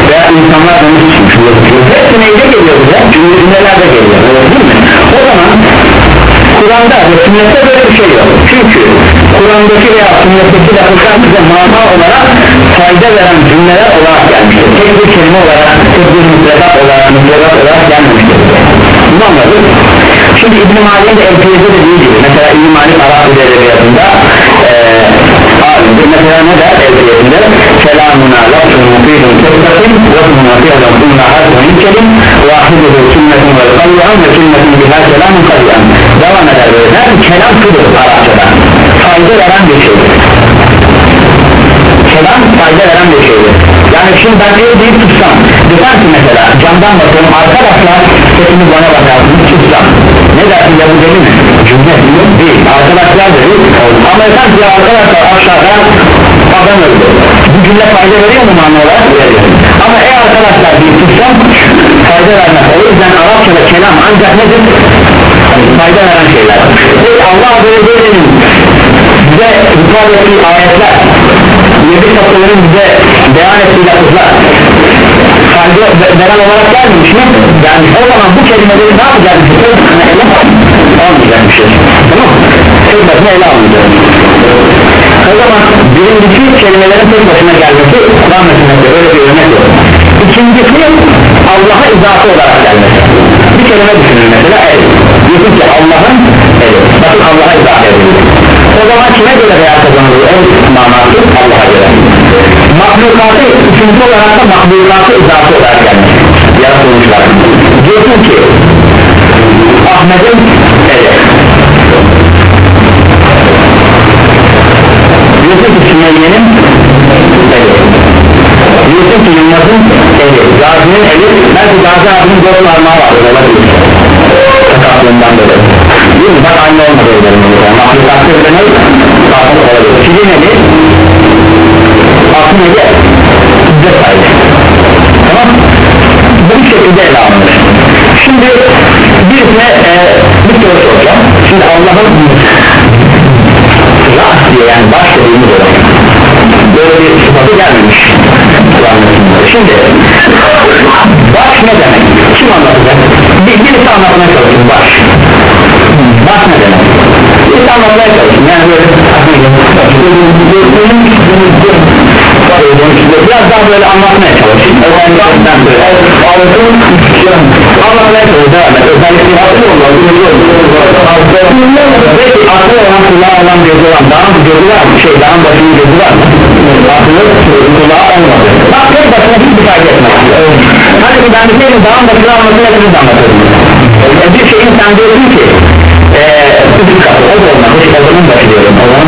Speaker 1: veya insanlar demiş tutmuş hepsi neyde geliyor bize? cümlelerde geliyor değil mi? o zaman Kur'an'da ve sünnette böyle bir şey yok. Çünkü Kur'an'daki veya sünnetteki lafızlar bize mana olarak fayda veren cümleler olarak gelmiştir. Tek bir kelime olarak tek bir müfredat olarak müfredat olarak gelmemiştir. Bunu anladık. Şimdi İbn-i Mali'nin de Elfiyede dediği gibi mesela İbn-i Mali Arap Edebiyatı'nda ee, mesela ne der Elfiyetinde kelamuna lafzun mufidun kesratin lafzuna fi'lan bunna harfun kelim vahiduhu sünnetin ve kayyan ve sünnetin biha kelamun kayyan devam eder böyle der kelam şudur Arapçada fayda veren bir şeydir kelam fayda veren bir şeydir. Yani şimdi ben ev deyip tutsam desem ki mesela camdan bakıyorum arkadaşlar sesini bana bakarsınız tutsam. Ne dersin ya bu deli mi? cümle değil. Arkadaşlar dedi ama efendim ki arkadaşlar aşağıda adam öldü. Bu cümle fayda veriyor mu manu olarak? veriyor. Ama ey arkadaşlar deyip tutsam fayda vermez. O yüzden Arapçada kelam ancak nedir? fayda veren şeyler. Peki Allah Azze bize hitap ettiği ayetler yedi kapıların bize beyan ettiği lafızlar fayda veren olarak gelmemiş mi? yani o zaman bu kelimeleri ne yapacağız? Hani ele almayacak bir şey tamam mı? tek başına ele almayacak o zaman birincisi kelimelerin tek başına gelmesi Kur'an metininde öyle bir örnek yok ikincisi Allah'a izafe olarak gelmesi. Bir kelime düşünün mesela el diyorsun ki Allah'ın eli bakın Allah'a izafe edilir o zaman kime göre veya kazanılır? El manası Allah'a göre. Mahlukatı üçüncü olarak da mahlukatı izafe olarak gelmesi. Yaratılmışlar diyorsun ki Ahmet'in eli diyorsun ki Sümeyye'nin eli diyorsun ki Yılmaz'ın eli Gazi'nin eli belki Gazi abinin dört parmağı var olabilir sakatlığından dolayı değil mi? bak aynı olmadı ellerin mahlukatta bile ne? sakat olabilir. Kilin eli aklın eli size sahibi tamam bu şekilde ele alınır. Şimdi birisine e, bir soru soracağım. Şimdi Allah'ın ras diye yani baş dediğimiz olarak böyle bir sıfatı gelmemiş. Şimdi baş ne demek? Kim anlatacak? Bir, birisi anlatmaya çalışsın baş. Baş ne demek? Birisi anlatmaya çalışsın yani böyle biraz daha böyle anlatmaya çalışayım. Böyle. Anlatmaya çalışacağım özellikle akıl olan peki akıl olan kulağı olan gözü olan dağın gözü var mı? Şey dağın başının gözü var mı? Akıllı kulağı olmadı. Bak tek başına hiçbir fayda etmez. Hadi ben bir şeyin dağın başına anlatmaya hepiniz anlatırım. E, bir şeyin sen diyorsun ki katı o da olmaz. O zaman başı diyorum. o zaman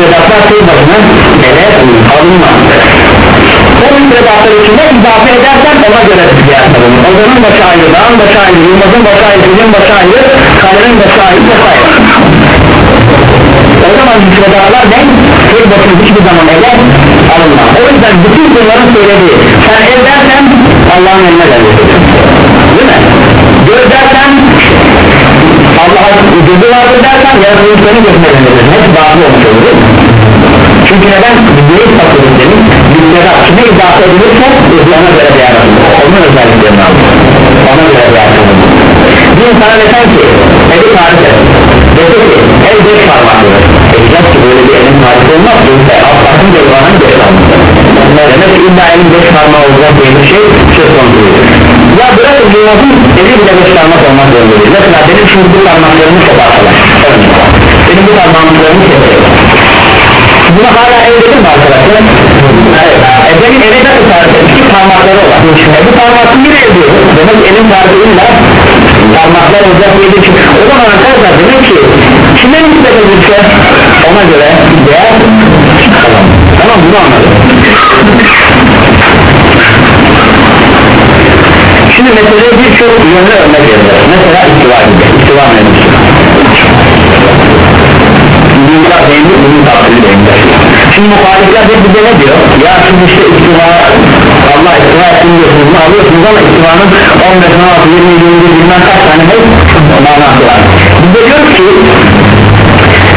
Speaker 1: müfredatlar tek başına ele alınmaz. O müfredatlar içinde izafe edersen ona göre fiyatlarını o zaman başı ayrı, dağın başı ayrı, yılmazın başı ayrı, sizin başı ayrı, kalenin başı ayrı o zaman müfredatlar ne? tek başına hiçbir zaman ele alınmaz. O yüzden bütün bunların söylediği sen el dersen Allah'ın eline gelirsin Allah'a gözü vardır dersen gözüne gönderir hepsi dağıtı olmuş olur çünkü neden? Satılır demiş müfredat kime izafe edilirse ona göre değer alır onun özelliklerini alır ona göre değer alır bir insana desen ki eli tarif et dese ki el beş parmaklıdır diyeceğiz ki böyle bir tarifi olmaz çünkü alttakın cevabının beş parmaklıdır demek ki illa elin beş parmağı olacak diye bir şey söz konusu ya bırakın cevabın eli bile beş parmak olmak zorunda değil mesela benim şimdi bu parmaklarımı koparsalar benim bu parmaklarımı keselim Buna hala evdedir mi arkadaşlar? Evet. E benim eve nasıl tarif iki parmakları olan. E bu parmaklı bir evde. Demek ki elin tarifi illa parmaklar olacak diye şey. O zaman arkadaşlar demek ki kime nispet edilse ona göre değer tamam. Tamam bunu anladım. Şimdi meseleye birçok yönlü örnek vereceğiz. Mesela istiva gibi. İstiva nedir? Dünya beğenir, bunun takdiri beğenir. şimdi muhalifler de bize ne diyor ya şimdi işte istiva Allah istiva etsin diyorsunuz. Alıyorsunuz ama istivanın 15 16 20 20 bilmem kaç tane ne manası var. Biz de diyoruz ki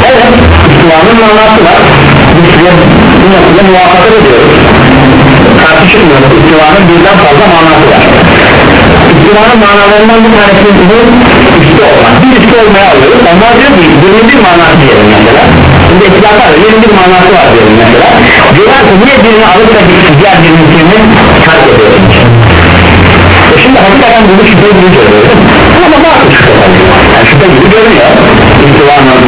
Speaker 1: evet istivanın manası var. Biz size bu noktada muvaffakat ediyoruz. Tartışılmıyoruz istivanın birden fazla manası var İstivanın manalarından bir tanesi bu üstü olmak bir üstü olmaya alıyoruz. Onlar diyor ki 21 manası diyelim mesela. Şimdi etlaflar 21 manası var diyelim mesela. Diyorlar ki niye birini alıp da diğer birini terk ediyorsunuz e şimdi hakikaten bunu şüphe görüyoruz ama şüphe tabii yani şüphe gibi görünüyor İstivanın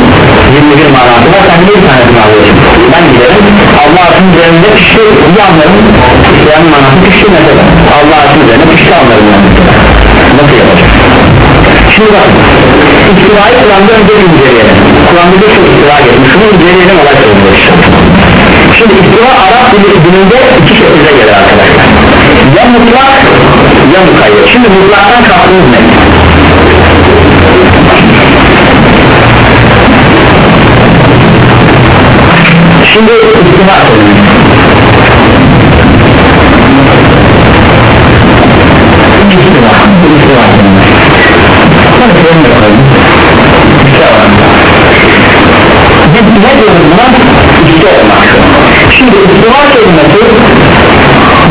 Speaker 1: 21 manası var. Sen bir tanesini alıyorsun ben giderim. Allah'ın üzerinde pişti. Bir anlarım. İstivanın manası pişti mesela. Allah'ın üzerinde pişti anlarım ben. Nasıl yapacak şimdi bakın istivayı Kur'an'da önce inceleyelim. Kur'an'da bir çok istiva gelmiş. Şunu inceleyelim olay sorumludur şimdi istiva Arap dili dilinde iki şekilde gelir arkadaşlar. Ya mutlak ya mukayyet. Şimdi mutlaktan kastımız ne şimdi istiva istiva istiva biz ne diyoruz buna? İşte olmak şimdi istiva kelimesi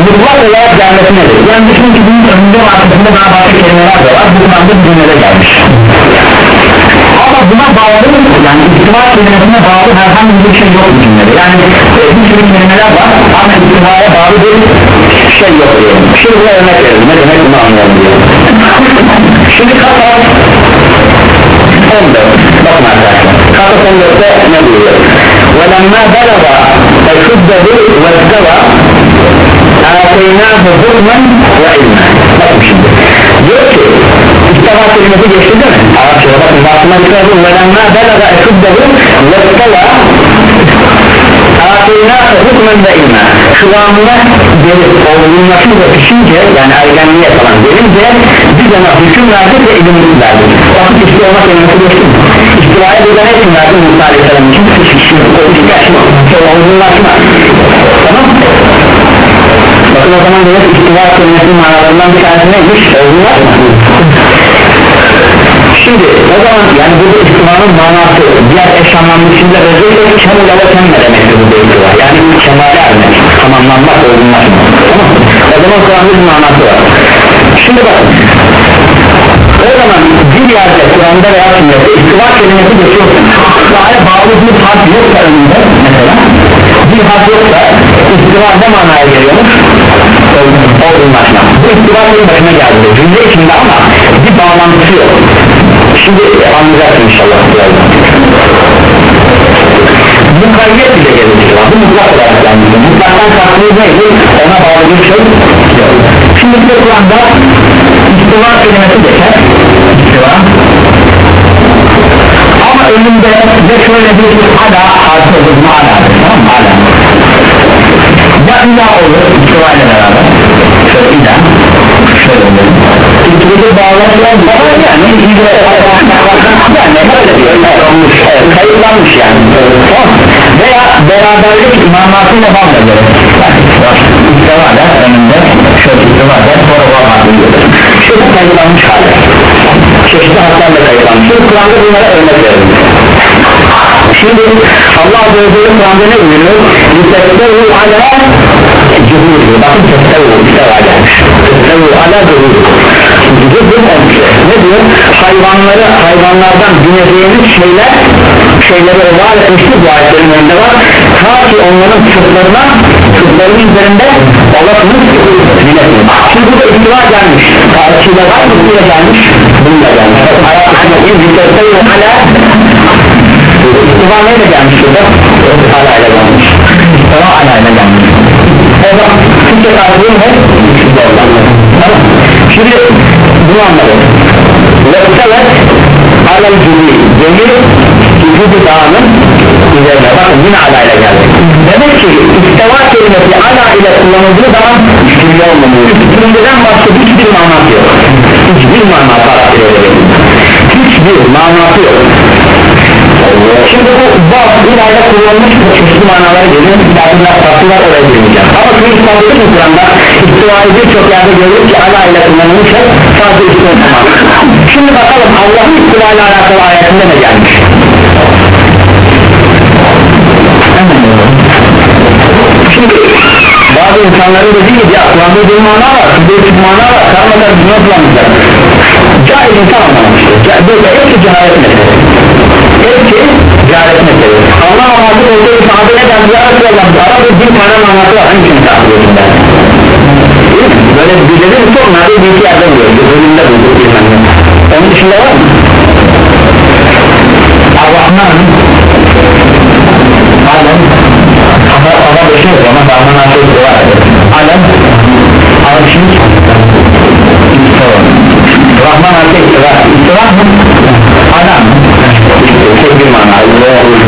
Speaker 1: mutlak olarak gelmesi nedir? Yani düşünün ki bunun önünde ve arkasında daha başka kelimeler de var. Bu Kur'an'da bir cümlede gelmiş buna bağlı yani istiva kelimesine bağlı herhangi bir şey yok bu cümlede yani e, bir sürü kelimeler var ama istivaya bağlı bir şey yok diyelim şimdi buna örnek verelim ne demek bunu anlayalım diyelim şimdi kasa 14 bakın arkadaşlar kasa 14'te ne diyor وَلَمَّا بَلَغَ اَشُدَّهُ وَاسْتَوَى آتَيْنَاهُ حُكْمًا وَعِلْمًا bakın şimdi diyor ki İki defa kelimesi geçti değil mi? Arapçada bakın Basma yukarıda velenna belaga ekubbehu vettala Ateynahu hukmen ve ilme Kıvamına gelip olgunlaşın ve pişince yani ergenliğe falan gelince biz ona hüküm verdik ve ilim verdik Bakın işte ona kelimesi geçti mi? İstilaya burada ne için verdim Musa Aleyhisselam için? Pişkin, pişkin, olgunlaşma Tamam Bakın o zaman demek istiva kelimesinin manalarından bir tanesi neymiş? Olgunlaşma Şimdi o zaman yani burada istivanın manası diğer eş anlamlı içinde rezil kemule ve kemme demektir bu istiva yani kemale ermek tamamlanmak olgunlaşmak tamam o zaman Kur'an'da bir manası var. Şimdi bakın o zaman bir yerde Kur'an'da veya sünnette istiva kelimesi geçiyorsa istivaya bağlı bir harf yoksa önünde mesela bir harf yoksa istiva ne manaya geliyormuş? olgunlaşmak bu istiva başına geldi. Cümle içinde ama bir bağlantısı yok şimdi anlayacaksın inşallah. Birazdan mukayyet bile istiva bu mutlak olarak gelmiştir mutlaktan kastımız neydi ona bağlı bir şey. Yok şimdi bir de Kur'an'da istiva kelimesi geçer. İstiva. Ama önünde de şöyle bir ala harfi olur. Mu ala tamam mı? Ala ya ila olur istiva ile beraber. Şöyle ila şöyle olur İkili bağlantılar yani İkili yani. Böyle diyor olmuş kayıtlanmış yani. Tamam veya beraberlik yani istiva da önünde. Şöyle istiva da sonra bağlantıdır şu kayıtlanmış hali. Çeşitli hatlarla kayıtlanmış. Kur'an'da bunlara örnek verelim. Şimdi Allah Azze ve Celle Kur'an'da ne buyuruyor? Yüsekteru ala cuhuri Bakın testeru isteva gelmiş Testeru ala Cüzüm olmuş Ne diyor? Hayvanları hayvanlardan bineceğiniz şeyler şeyleri var etmiştir bu ayetlerin önünde var. Ta ki onların sırtlarına sırtlarının üzerinde olasınız binesiniz şimdi burada istiva gelmiş. Tarihçiyle var mı? Buraya gelmiş. Bununla gelmiş. Bakın ayet kısmı yüsekteru ala İstiva neyle gelmiş burada? Ala ile gelmiş. İstiva ala ile gelmiş Zaman Türkçe karşılığı ne? Tamam Şimdi bunu anladık Lekselet alel cüzi Demir vücudu dağının üzerine bakın yine ala ile geldi. Demek ki istiva kelimesi ala ile kullanıldığı zaman Üstünlüğü olmamıyor Üstünlüğünden başka hiçbir manası yok. Hiçbir manası ile Hiçbir manası yok şimdi bu bab ileride kullanılmış çeşitli manalara geliyor. Bir biraz farklı var oraya girmeyeceğim. Ama şunu ispatladık mı Kur'an'da istivayı birçok yerde görüyoruz ki ala ile kullanılmış hep sadece istivayı tamam şimdi bakalım Allah'ın istivayla alakalı ayetinde ne gelmiş? Şimdi bazı insanların dediği gibi ya Kur'an'da bir mana var bir bir mana var. Karmadan dünya kullanmışlar cahil insan anlamamıştır Ca- böyle hepsi cehalet meselesi hepsi cehalet meselesi. Allah anlatı olduğu sahabe ne derdi ya Resulallah Arap'ta bin tane manası var. Hangisini takip edin der böyle bildirir çok nadir bir iki yerde buluyor bölümde bulduk bilmem ne onun dışında var mı? Ar-Rahman Alem. Kafa kafa beşi yok. Ama Rahman Alem var. Alem. Arşın Rahman Alem İstiva İstiva mı? Adam mana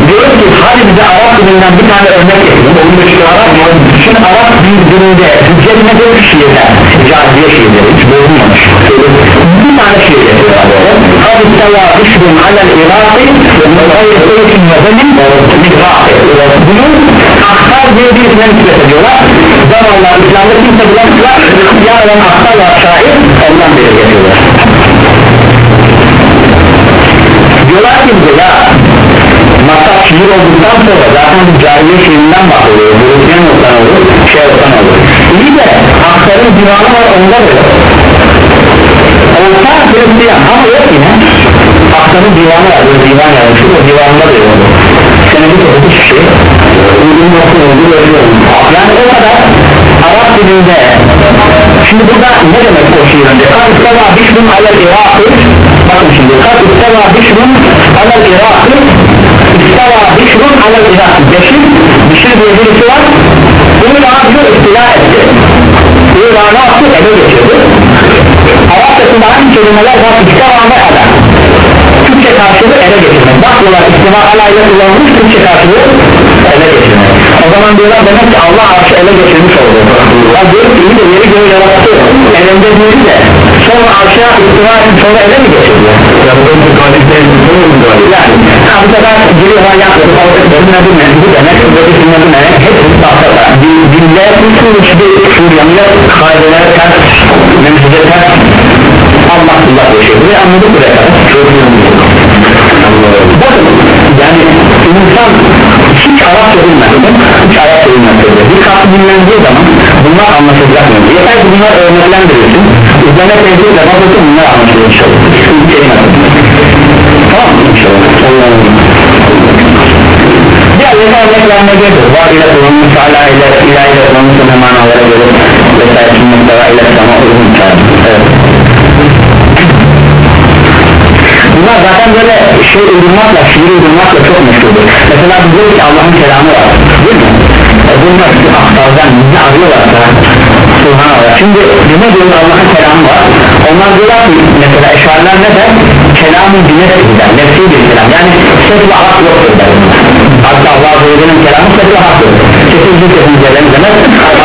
Speaker 1: Diyor ki hadi bize Arap dilinden bir tane örnek getirin Onun için Arap Şimdi Arap dilinde Hüccet nedir şiirler Cahiliye şiirleri hiç bozulmamış Bir tane şiir getiriyorlar böyle Hadi isteva düşbün alel iraki Ve gayri seyfin ve benim Mikraki Bunu aktar diye bir ismen nispet ediyorlar Zamanlar İslam'da kimse bulamazlar Yarın aktar var şair Ondan biri getiriyorlar diyorlar ki bize ya şiir olduktan sonra zaten bu cahiliye şiirinden bahsediyor. Hristiyan olsan olur şey olsan olur. İyi de aktarın divanı var onda da yok. Olsa Hristiyan. Ama yok yine. Aktarın divanı var böyle divan yazmış o divanında da yok. Senelik okumuş bir şey uygun yoksun olduğu öyle yani o kadar Arap dilinde şimdi burada ne demek o şiirinde kat isteva bişrun alel iraqı bakın şimdi kat isteva bişrun alel iraqı isteva bişrun alel iraqı beşir bişir diye birisi var. Bunu daha bir istila etti. İran'a attı ele geçirdi. Arapçasında aynı kelimeler var. İsteva ve adam. Türkçe karşılığı ele getirmek bakıyorlar istiva alayla kullanılmış Türkçe karşılığı ele getirmek o zaman diyorlar demek ki Allah arşı ele geçirmiş oldu. Ya diyor ki iyi de yeri göğü yarattı. Elinde değil de sonra arşa istiva sonra ele mi geçirdi? Yani ha bu sefer giriyorlar yapıyor sünnetin ne? Bu demek buradaki sünnetin ne? Hepsi tahtada diller hiçbir şuriyanıyla kaideler ters mevzuda ters. Allah Allah yaşıyor. Ve anladık buraya kadar. Bakın yani insan Arapça bilmez hiç Arapça bilmez bir kapı dinlendiği zaman bunlar anlaşılacak mı? Yeter ki bunlar örneklendirilsin. Üzerine tezgirle bakılsın bunlar anlaşılır inşallah. Tamam mı? İnşallah. Diğer yasa örneklerine gelir var ile kullanılmış hala ile ila ile kullanılmış ne manalara gelir vesaire sünnetlara ile sama uygun evet. Bunlar zaten böyle şey uydurmakla şiir uydurmakla çok mesela biz diyoruz ki Allah'ın kelamı var. Değil mi? E bunlar şu aktardan bizi arıyorlarsa Subhanallah. Şimdi ne diyoruz Allah'ın kelamı var. Onlar diyorlar ki mesela eşariler ne der? Kelamın güneş der. Nefsi bir kelam. Yani ses ve hak yoktur der. Hatta Allah Azze'nin kelamı ses ve haktır sesin bir sesin üzerine demez.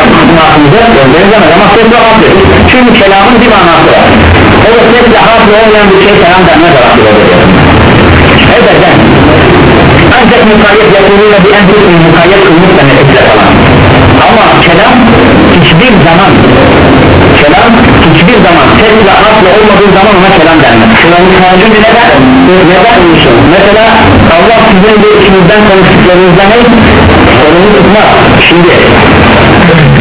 Speaker 1: Aklımıza aklımıza gönderilmez ama ses ve haktır çünkü kelamın bir manası var. O da ses ve haklı olmayan bir şey kelam denmez Arapçada Ebeden ancak mukayyet yapılığıyla bir en büyük mukayyet kılmış da nefesle falan ama kelam hiçbir zaman kelam hiçbir zaman ses ve haklı olmadığı zaman ona kelam denmez kelamın sonucu neden? neden olmuşsun? mesela Allah sizin de içinizden konuştuklarınızdan ne? sorunu tutmaz şimdi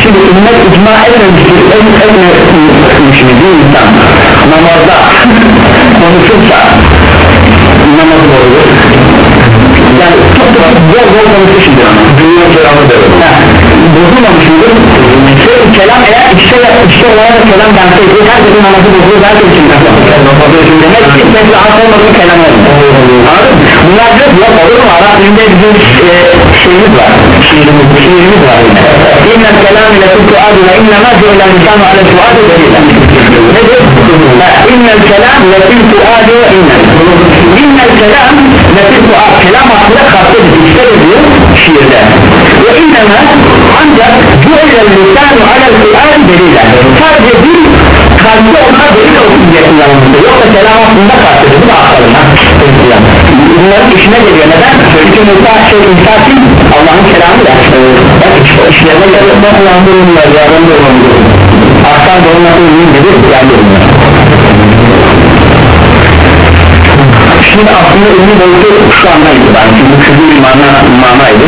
Speaker 1: şimdi ümmet icma etmemiştir en etmemiştir bir insan namazda (laughs) konuşursa namazı bozulur yani çok da bol bol konuşmuştur ama dünya kelamı derim bozulmamış mıdır? Kelam eğer işte, işte olarak kelam denseydi herkesin namazı bozulur herkes için demek ki mesela az olmadığı kelam olmuyor bunlar diyor yok olur mu? Arap dilinde bizim e, şeyimiz var. Şiirimiz, şiirimiz var yine. İnnel kelam ile tuttu adına innema cü'len insanu ale suadı delile nedir? İnnel kelam ile tuttu adına innel İnnel kelam ile tuttu adına kelam aslında kastediyor işte diyor şiirde ve innema ancak cü'len insanu kalbi ona delil olsun diye kullanılmıştır yoksa kelam aslında kastediyor bu da aktarına bunları işine geliyor. Neden? Çünkü Musa şey İsa kim? Allah'ın kelamı da. Bak işlerine geliyor. Ne kullandırıyorlar ya ben de Aslan doğumları ürün gibi yani Şimdi aslında ünlü boyutu şu andan itibaren çünkü küfür bir mana, manaydı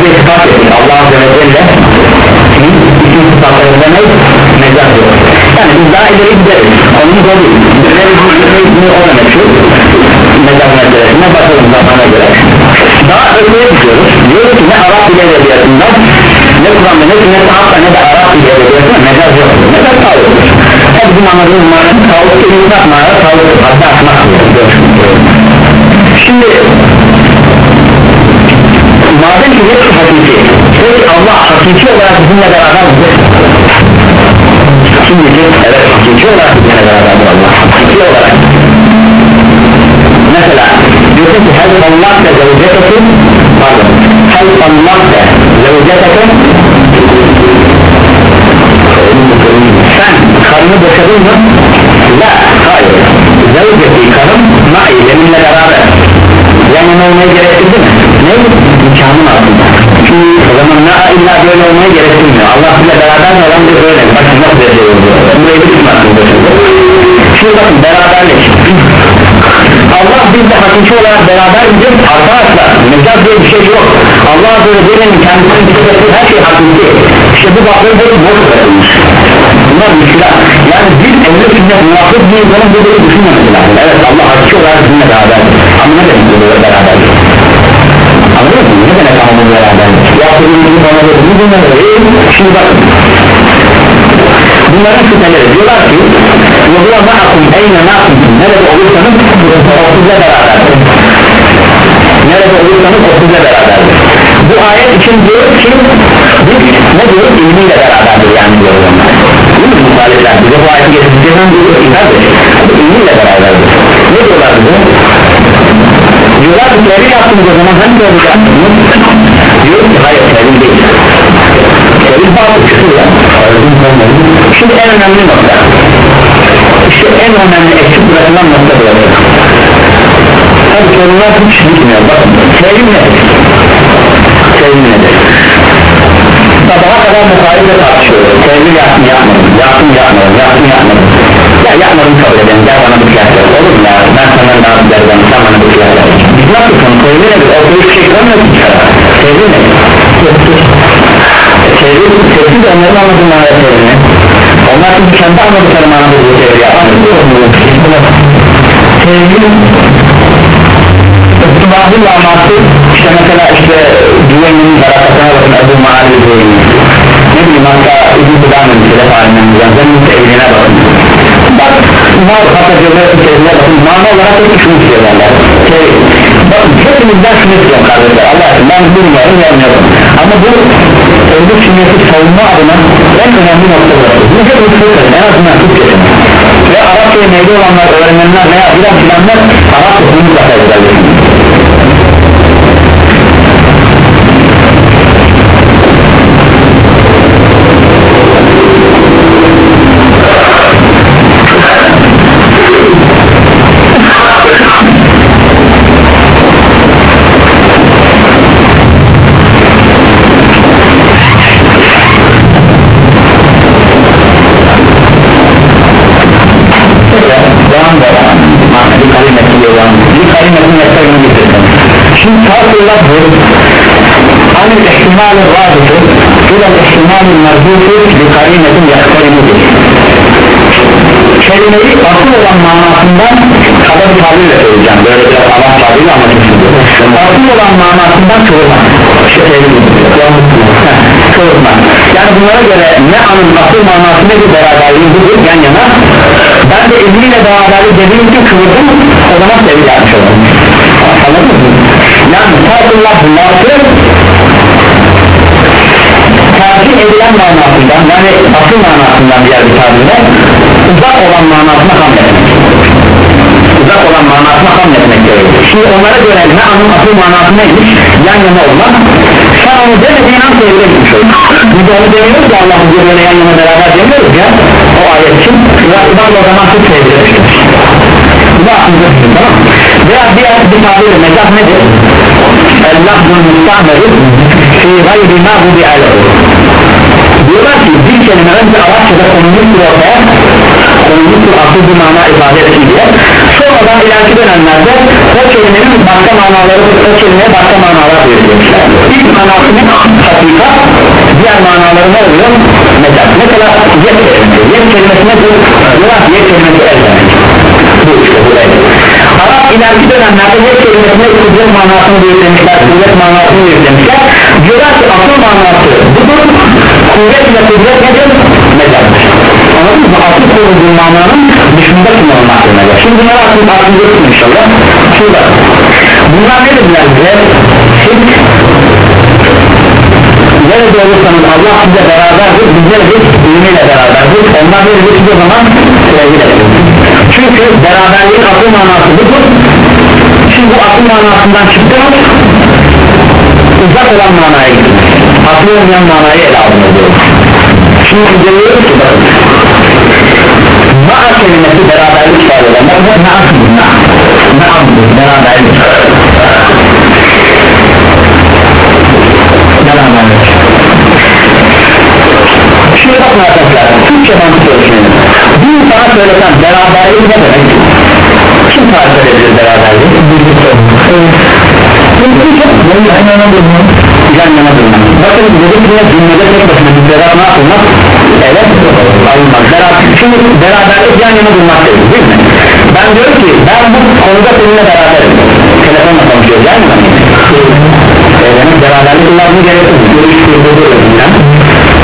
Speaker 1: aramızda ispat ettik Allah Azze ve Celle bütün sıfatlarında ne? mezar diyor yani biz daha ileri gideriz. Konumuz o değil. Ne o demek şu mezar meselesine bakalım zamana göre? Daha öteye gidiyoruz. Diyoruz ki ne Arap dili edebiyatından ne Kur'an'da ne sünnette hatta ne de Arap dili edebiyatında mezar yok. Mezar sağlıyordur hep bizim anladığımız manada sağlık kelimesi manada sağlık hatta atmak şimdi madem ki hepsi hakiki peki Allah hakiki olarak bizimle beraber kim diyecek? evet hakiki olarak bizimle beraberdir Allah hakiki olarak mesela diyorsun ki hel Allah da zevcetekin pardon hel Allah da zevcetekin sen karını boşadın mı? la hayır zevceti karım ma'i benimle beraber yanına olmayı gerektirdi mi? ne? nikahın altında çünkü o zaman ne illa böyle olmayı gerektirmiyor. Allah bile beraber olan bir böyle bakın nasıl veriyor burayı bir kim aklında şimdi bakın beraberlik. Allah bizle hakiki olarak beraber midir? Arkadaşlar mecaz diye bir şey yok. Allah ve Celle'nin kendisinin bitirdiği her şey hakiki. İşte bu bakları böyle boş bırakılmış. Bunlar müşkiler yani biz evli sünnet muhakkak bir insanın bu böyle düşünmemesi lazım. Evet Allah hakiki olarak bizimle beraber hamurla beraber. Anladın mı? ne demek hamurla beraber? Yaptığınız gibi bana da bunu dinlemeyin şimdi bakın bunların şüpheleri diyorlar ki yoluna ma'akum eyne ma'akum nerede olursanız o sizle beraberdir nerede olursanız o sizle beraberdir bu ayet için diyor ki biz ne diyoruz ilmiyle beraberdir yani diyoruz onlar. Değil mi? Muhalifler bize bu ayeti getirdikten diyor ki kardeş ilmiyle beraberdir. Ne diyorlar bize? Diyorlar ki tevil yaptığımız o zaman hangi olacak diyor ki hayır tevil değil. Tevil bazı çıkıyor ya. Şimdi en önemli nokta. İşte en önemli eksik bırakılan nokta burası tabi sorunlar hiç bitmiyor bakın. Tevil nedir? Tevil nedir? Sabaha kadar muhalifle tartışıyoruz. Tevil yaptım yapmadım. Yaptım yapmadım yaptım yapmadım. Ya yapmadım kabul edelim gel bana bir kıyas ver olur mu ya? Ben senden daha bir derdim. Sen bana bir kıyas ne yapıyorsun tevil nedir ortaya bir şey koymuyorsun tevil nedir tevil tevil onların anladığı manada tevil ne? Onlar çünkü kendi anladıkları manada bu tevil yapmıyor. Tevil İstibahi laması işte mesela işte güveninin barakatına bakın Ebu Ma'ali Zeyni ne bileyim hatta İbn-i Kudan'ın Selef alimlerimizden Zemmin tevhiline bakın hatta cevher tevhiline bakın mana olarak hep şunu söylerler. Tevhid bakın hepimizden şunu istiyorum kardeşler. Allah ben bilmiyorum yapmıyorum ama bu evde sünneti savunma adına en önemli nokta burası. Bunu hepimiz söylerim en azından Türkçesini ve Arapçaya meyde olanlar öğrenenler veya bilen filanlar Arapça bunu mutlaka ihtimal râdisi ile ihtimal merdufu bir kalimetin yaktarimidir kelimeyi asıl olan manasından kaba bir tabirle söyleyeceğim. Böyle biraz Allah tabiriyle anlatmışım asıl olan manasından kıvırmak şey kıvırmak yani bunlara göre ne anın asıl manası nedir beraberliği budur yan yana. Ben de ilmiyle beraberliği dediğim için kıvırdım. O zaman sevgi yapmış olurum anladın mı? yani sadullah lafı tercih edilen manasından yani asıl manasından diğer bir tabirle uzak olan manasına hamletmek manasına hamletmek gerekiyor. Şimdi onlara göre na'nın asıl manası neymiş? Yan yana olmak. Sen onu demediğin an tevhide gitmiş olur. Biz onu demiyoruz ki Allah bize böyle yan yana beraber demiyoruz ya. O ayet için Rabbim o zaman siz tevhide düştünüz bu da aklınıza tutun tamam veya diğer bir tabiri mezah nedir? El-lafzul müstahmeri fi gayri ma bu bi diyorlar ki bir kelime önce Arapçada konulmuştur ortaya konulmuştur asıl bir mana ifade etsin diye. Sonradan ileriki dönemlerde o kelimenin başka manaları o kelimeye başka manalar verecekler ilk manası ne? hakikat diğer manaları ne oluyor? mesela mesela yet kelimesi. Yet kelimesi nedir? diyorlar yet kelimesi el demek. Bu işte bu el Arap ileriki dönemlerde yet kelimesine kudret manasını belirlemişler kudret manasını belirlemişler. Diyorlar ki asıl manası budur kuvvet ile kudret nedir? mezardır anladın mı? asıl kurulduğu mananın dışında kullanılmaktır mezar şimdi bunları asıl aklınıza tutun inşallah. Şurada bunlar ne dediler bize? siz nerede olursanız Allah size beraberdir bizler de ilmiyle beraberdir. Onlar dedi o zaman? Sevgili çünkü beraberliğin asıl manası budur. Şimdi bu asıl manasından çıktınız uzak olan manaya gittiniz asıl olmayan manayı ele aldınız şimdi geliyoruz ki bakın ma'a kelimesi beraberlik ifade eden ne asıl ne asıl beraberlik beraberlik. Şimdi bakın arkadaşlar Türkçe mantık ölçülerini bir insana söylesem beraberlik ne demek? Kim tarif edebilir beraberlik Bunun yan yana durmak yan yana durmak bakın dedik yine cümlede tek başına bir beraber ne yapılmaz evet alınmaz beraber şimdi beraberlik yan yana durmak değil, değil mi? ben diyorum ki ben bu konuda seninle beraberim telefonla konuşuyoruz yani mi evet beraberlik kullanmaya gerek yok görüş kurduğu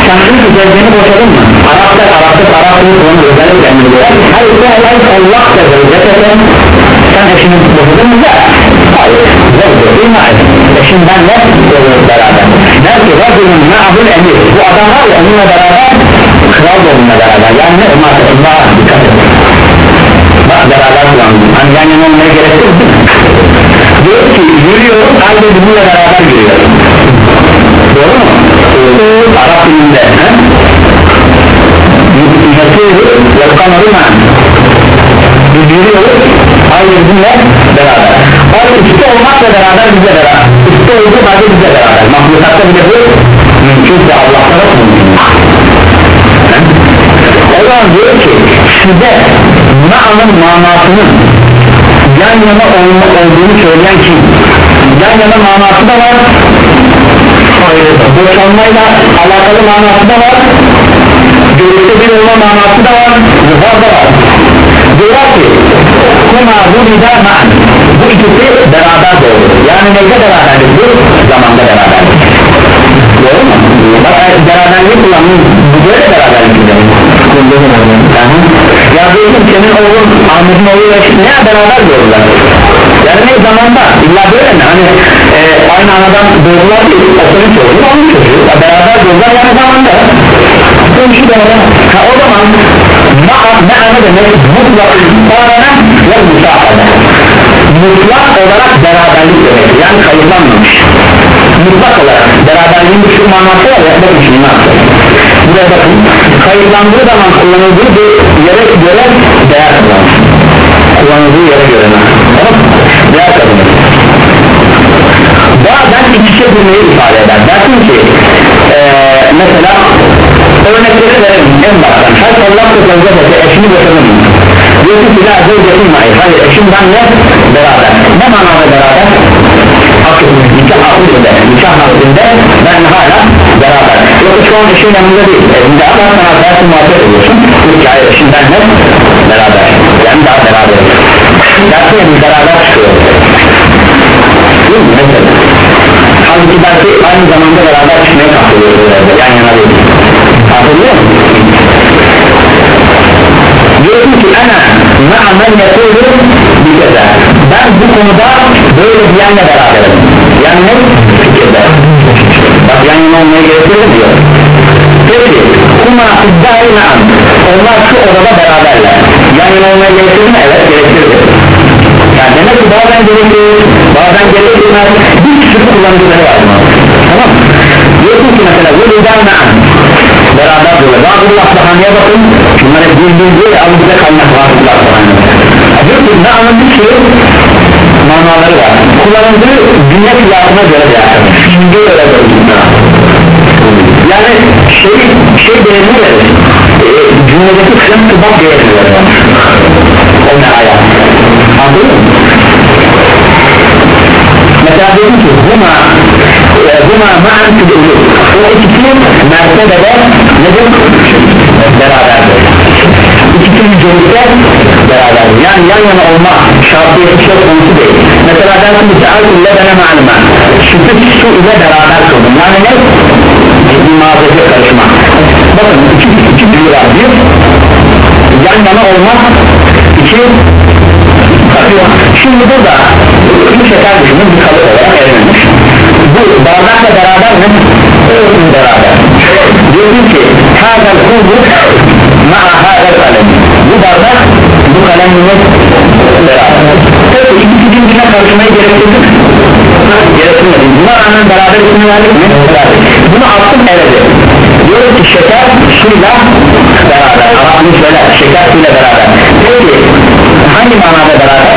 Speaker 1: sen şimdi gözlerini boşadın mı Arap'ta Arap'ta Arap'ta onu özellikle emrediyor hayır bu olay Allah da zevceten sen eşini boşadın mı da hayır zevce değil mi? Eşin benle beraber? Rabbinin ma'ahul emir bu adam var ya onunla beraber kral da onunla beraber. Yani ne? Onun arkasında dikkat et. Bak beraber kullandım hani yan yana olmaya gerek yok değil mi? Diyor ki yürüyorum kalbi bununla beraber yürüyorum doğru mu? Arap dilinde yatıyoruz yakamadı mı? biz yürüyoruz bizimle beraber o üstte olmakla beraber bize beraber. Üstte olduğu halde bize beraber. Mahlukatta bile bu mümkünse Allah'ta da mümkün o zaman diyor ki size ma'nın manasının yan yana olma, olduğunu söyleyen kim? yan yana manası da var. Boşanmayla alakalı manası da var. Görüşte bir olma manası da var. Zuhar da var. Diyorlar ki kuma bu nida ma'an. Bu ikisi beraber doğru. Yani neyde beraberlik bu? Zamanda beraberlik. Doğru mu? bak beraberlik kullanmış bu böyle beraberlik ya diyorsun senin oğlun Ahmet'in oğlu ne beraber doğrular? Yani ne zamanda? İlla böyle mi? Hani e, aynı anadan doğrular değil o senin çocuğun onun çocuğu. Beraber doğrular yani zamanda şu beraber ha o zaman ma'a me'ane demek? Mutlak istarana ve musahane mutlak olarak beraberlik demek. Yani kayıtlanmamış mutlak olarak beraberliğin şu manası var ya bakın şimdi nasıl buraya bakın. Kayıtlandığı zaman kullanıldığı bir yere göre değer kullanır kullanıldığı yere göre tamam değer kazanır bazen iç içe durmayı ifade eder. Dersin ki ee, mesela örnekleri verelim en baştan. Her Allah kızlarca dese eşini götürür diyorsun ki la zevcetin hayır hayır eşim benle beraber. Ne manada beraber? Nikah akılında nikah akılında ben hala beraber. Yoksa şu an eşin yanında değil. Evinde ama sen arkadaşın muhabbet ediyorsun. Hayır eşim benle beraber. Yani daha beraber. Dersin ya biz beraber çıkıyoruz değil mi? Mesela. Halbuki belki aynı zamanda beraber çıkmaya kalkıyoruz yan yana değil musun? diyorsun ki ana ma'amen yapıyorum bir kere ben bu konuda böyle diyenle beraberim. Yani ne? fikirde. Bak yan yana olmaya gerekiyor mu diyor. Peki kuma iddai na'am onlar şu odada beraberler. Yan yana olmaya gerekir mi? evet gerekir yani bazen gerekir bazen gerekmez bir kısmı kullanıcıları var tamam mı? diyorsun ki mesela bu lidan na'am beraber diyorlar. Rahmetullah Asbahanı'ya bakın bunlar hep bir bir diyor ya alınca kaynak Rahmetullah Asbahanı diyor ki na'amın bir sürü manaları var. Kullanıldığı cümle silahına göre de şimdi öyle yani şey şey değerini verir e, cümledeki kısım tıbak verir o ne hayat anladın mı? mesela dedim ki buna buna ma'an tüdülü o ikisi mertebede nedir? beraberdir. İkisi yücelikte beraberdir. Yani yan yana olma şartiyeti söz konusu değil. Mesela dersin ki al ile bana maluma sütü su ile beraber kıldım yani ne? ciddi mağazaya karışma. Bakın iki, iki bilgi var. Bir yan yana olmak iki şimdi burada bir şeker düşünün bir kalıp olarak evlenmiş bu bardakla beraber mi? beraber. Diyorsun ki hazel kubu ma'a hazel kalem. Bu bardak bu kalemle beraber. Peki ikisi birbirine karışmayı gerektirdik gerektirmedi. Buna rağmen beraber ismini verdik mi? verdik. Bunu attım evet diyoruz ki şeker suyla beraber. Arap'ın söyler şeker suyla beraber. Peki hangi manada beraber?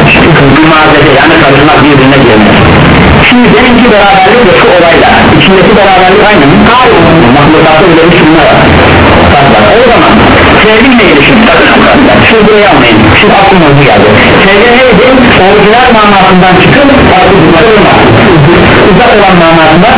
Speaker 1: bir mazede yani karışmak birbirine girmek şimdi benimki beraberlik de şu olayla içindeki beraberlik aynı mı? hayır bile bir sürü var Farklar. o zaman sevgi neydi şimdi? Şimdi burayı anlayın şimdi aklıma bu geldi sevgi neydi? orijinal manasından çıkıp farklı bir uzak olan manasından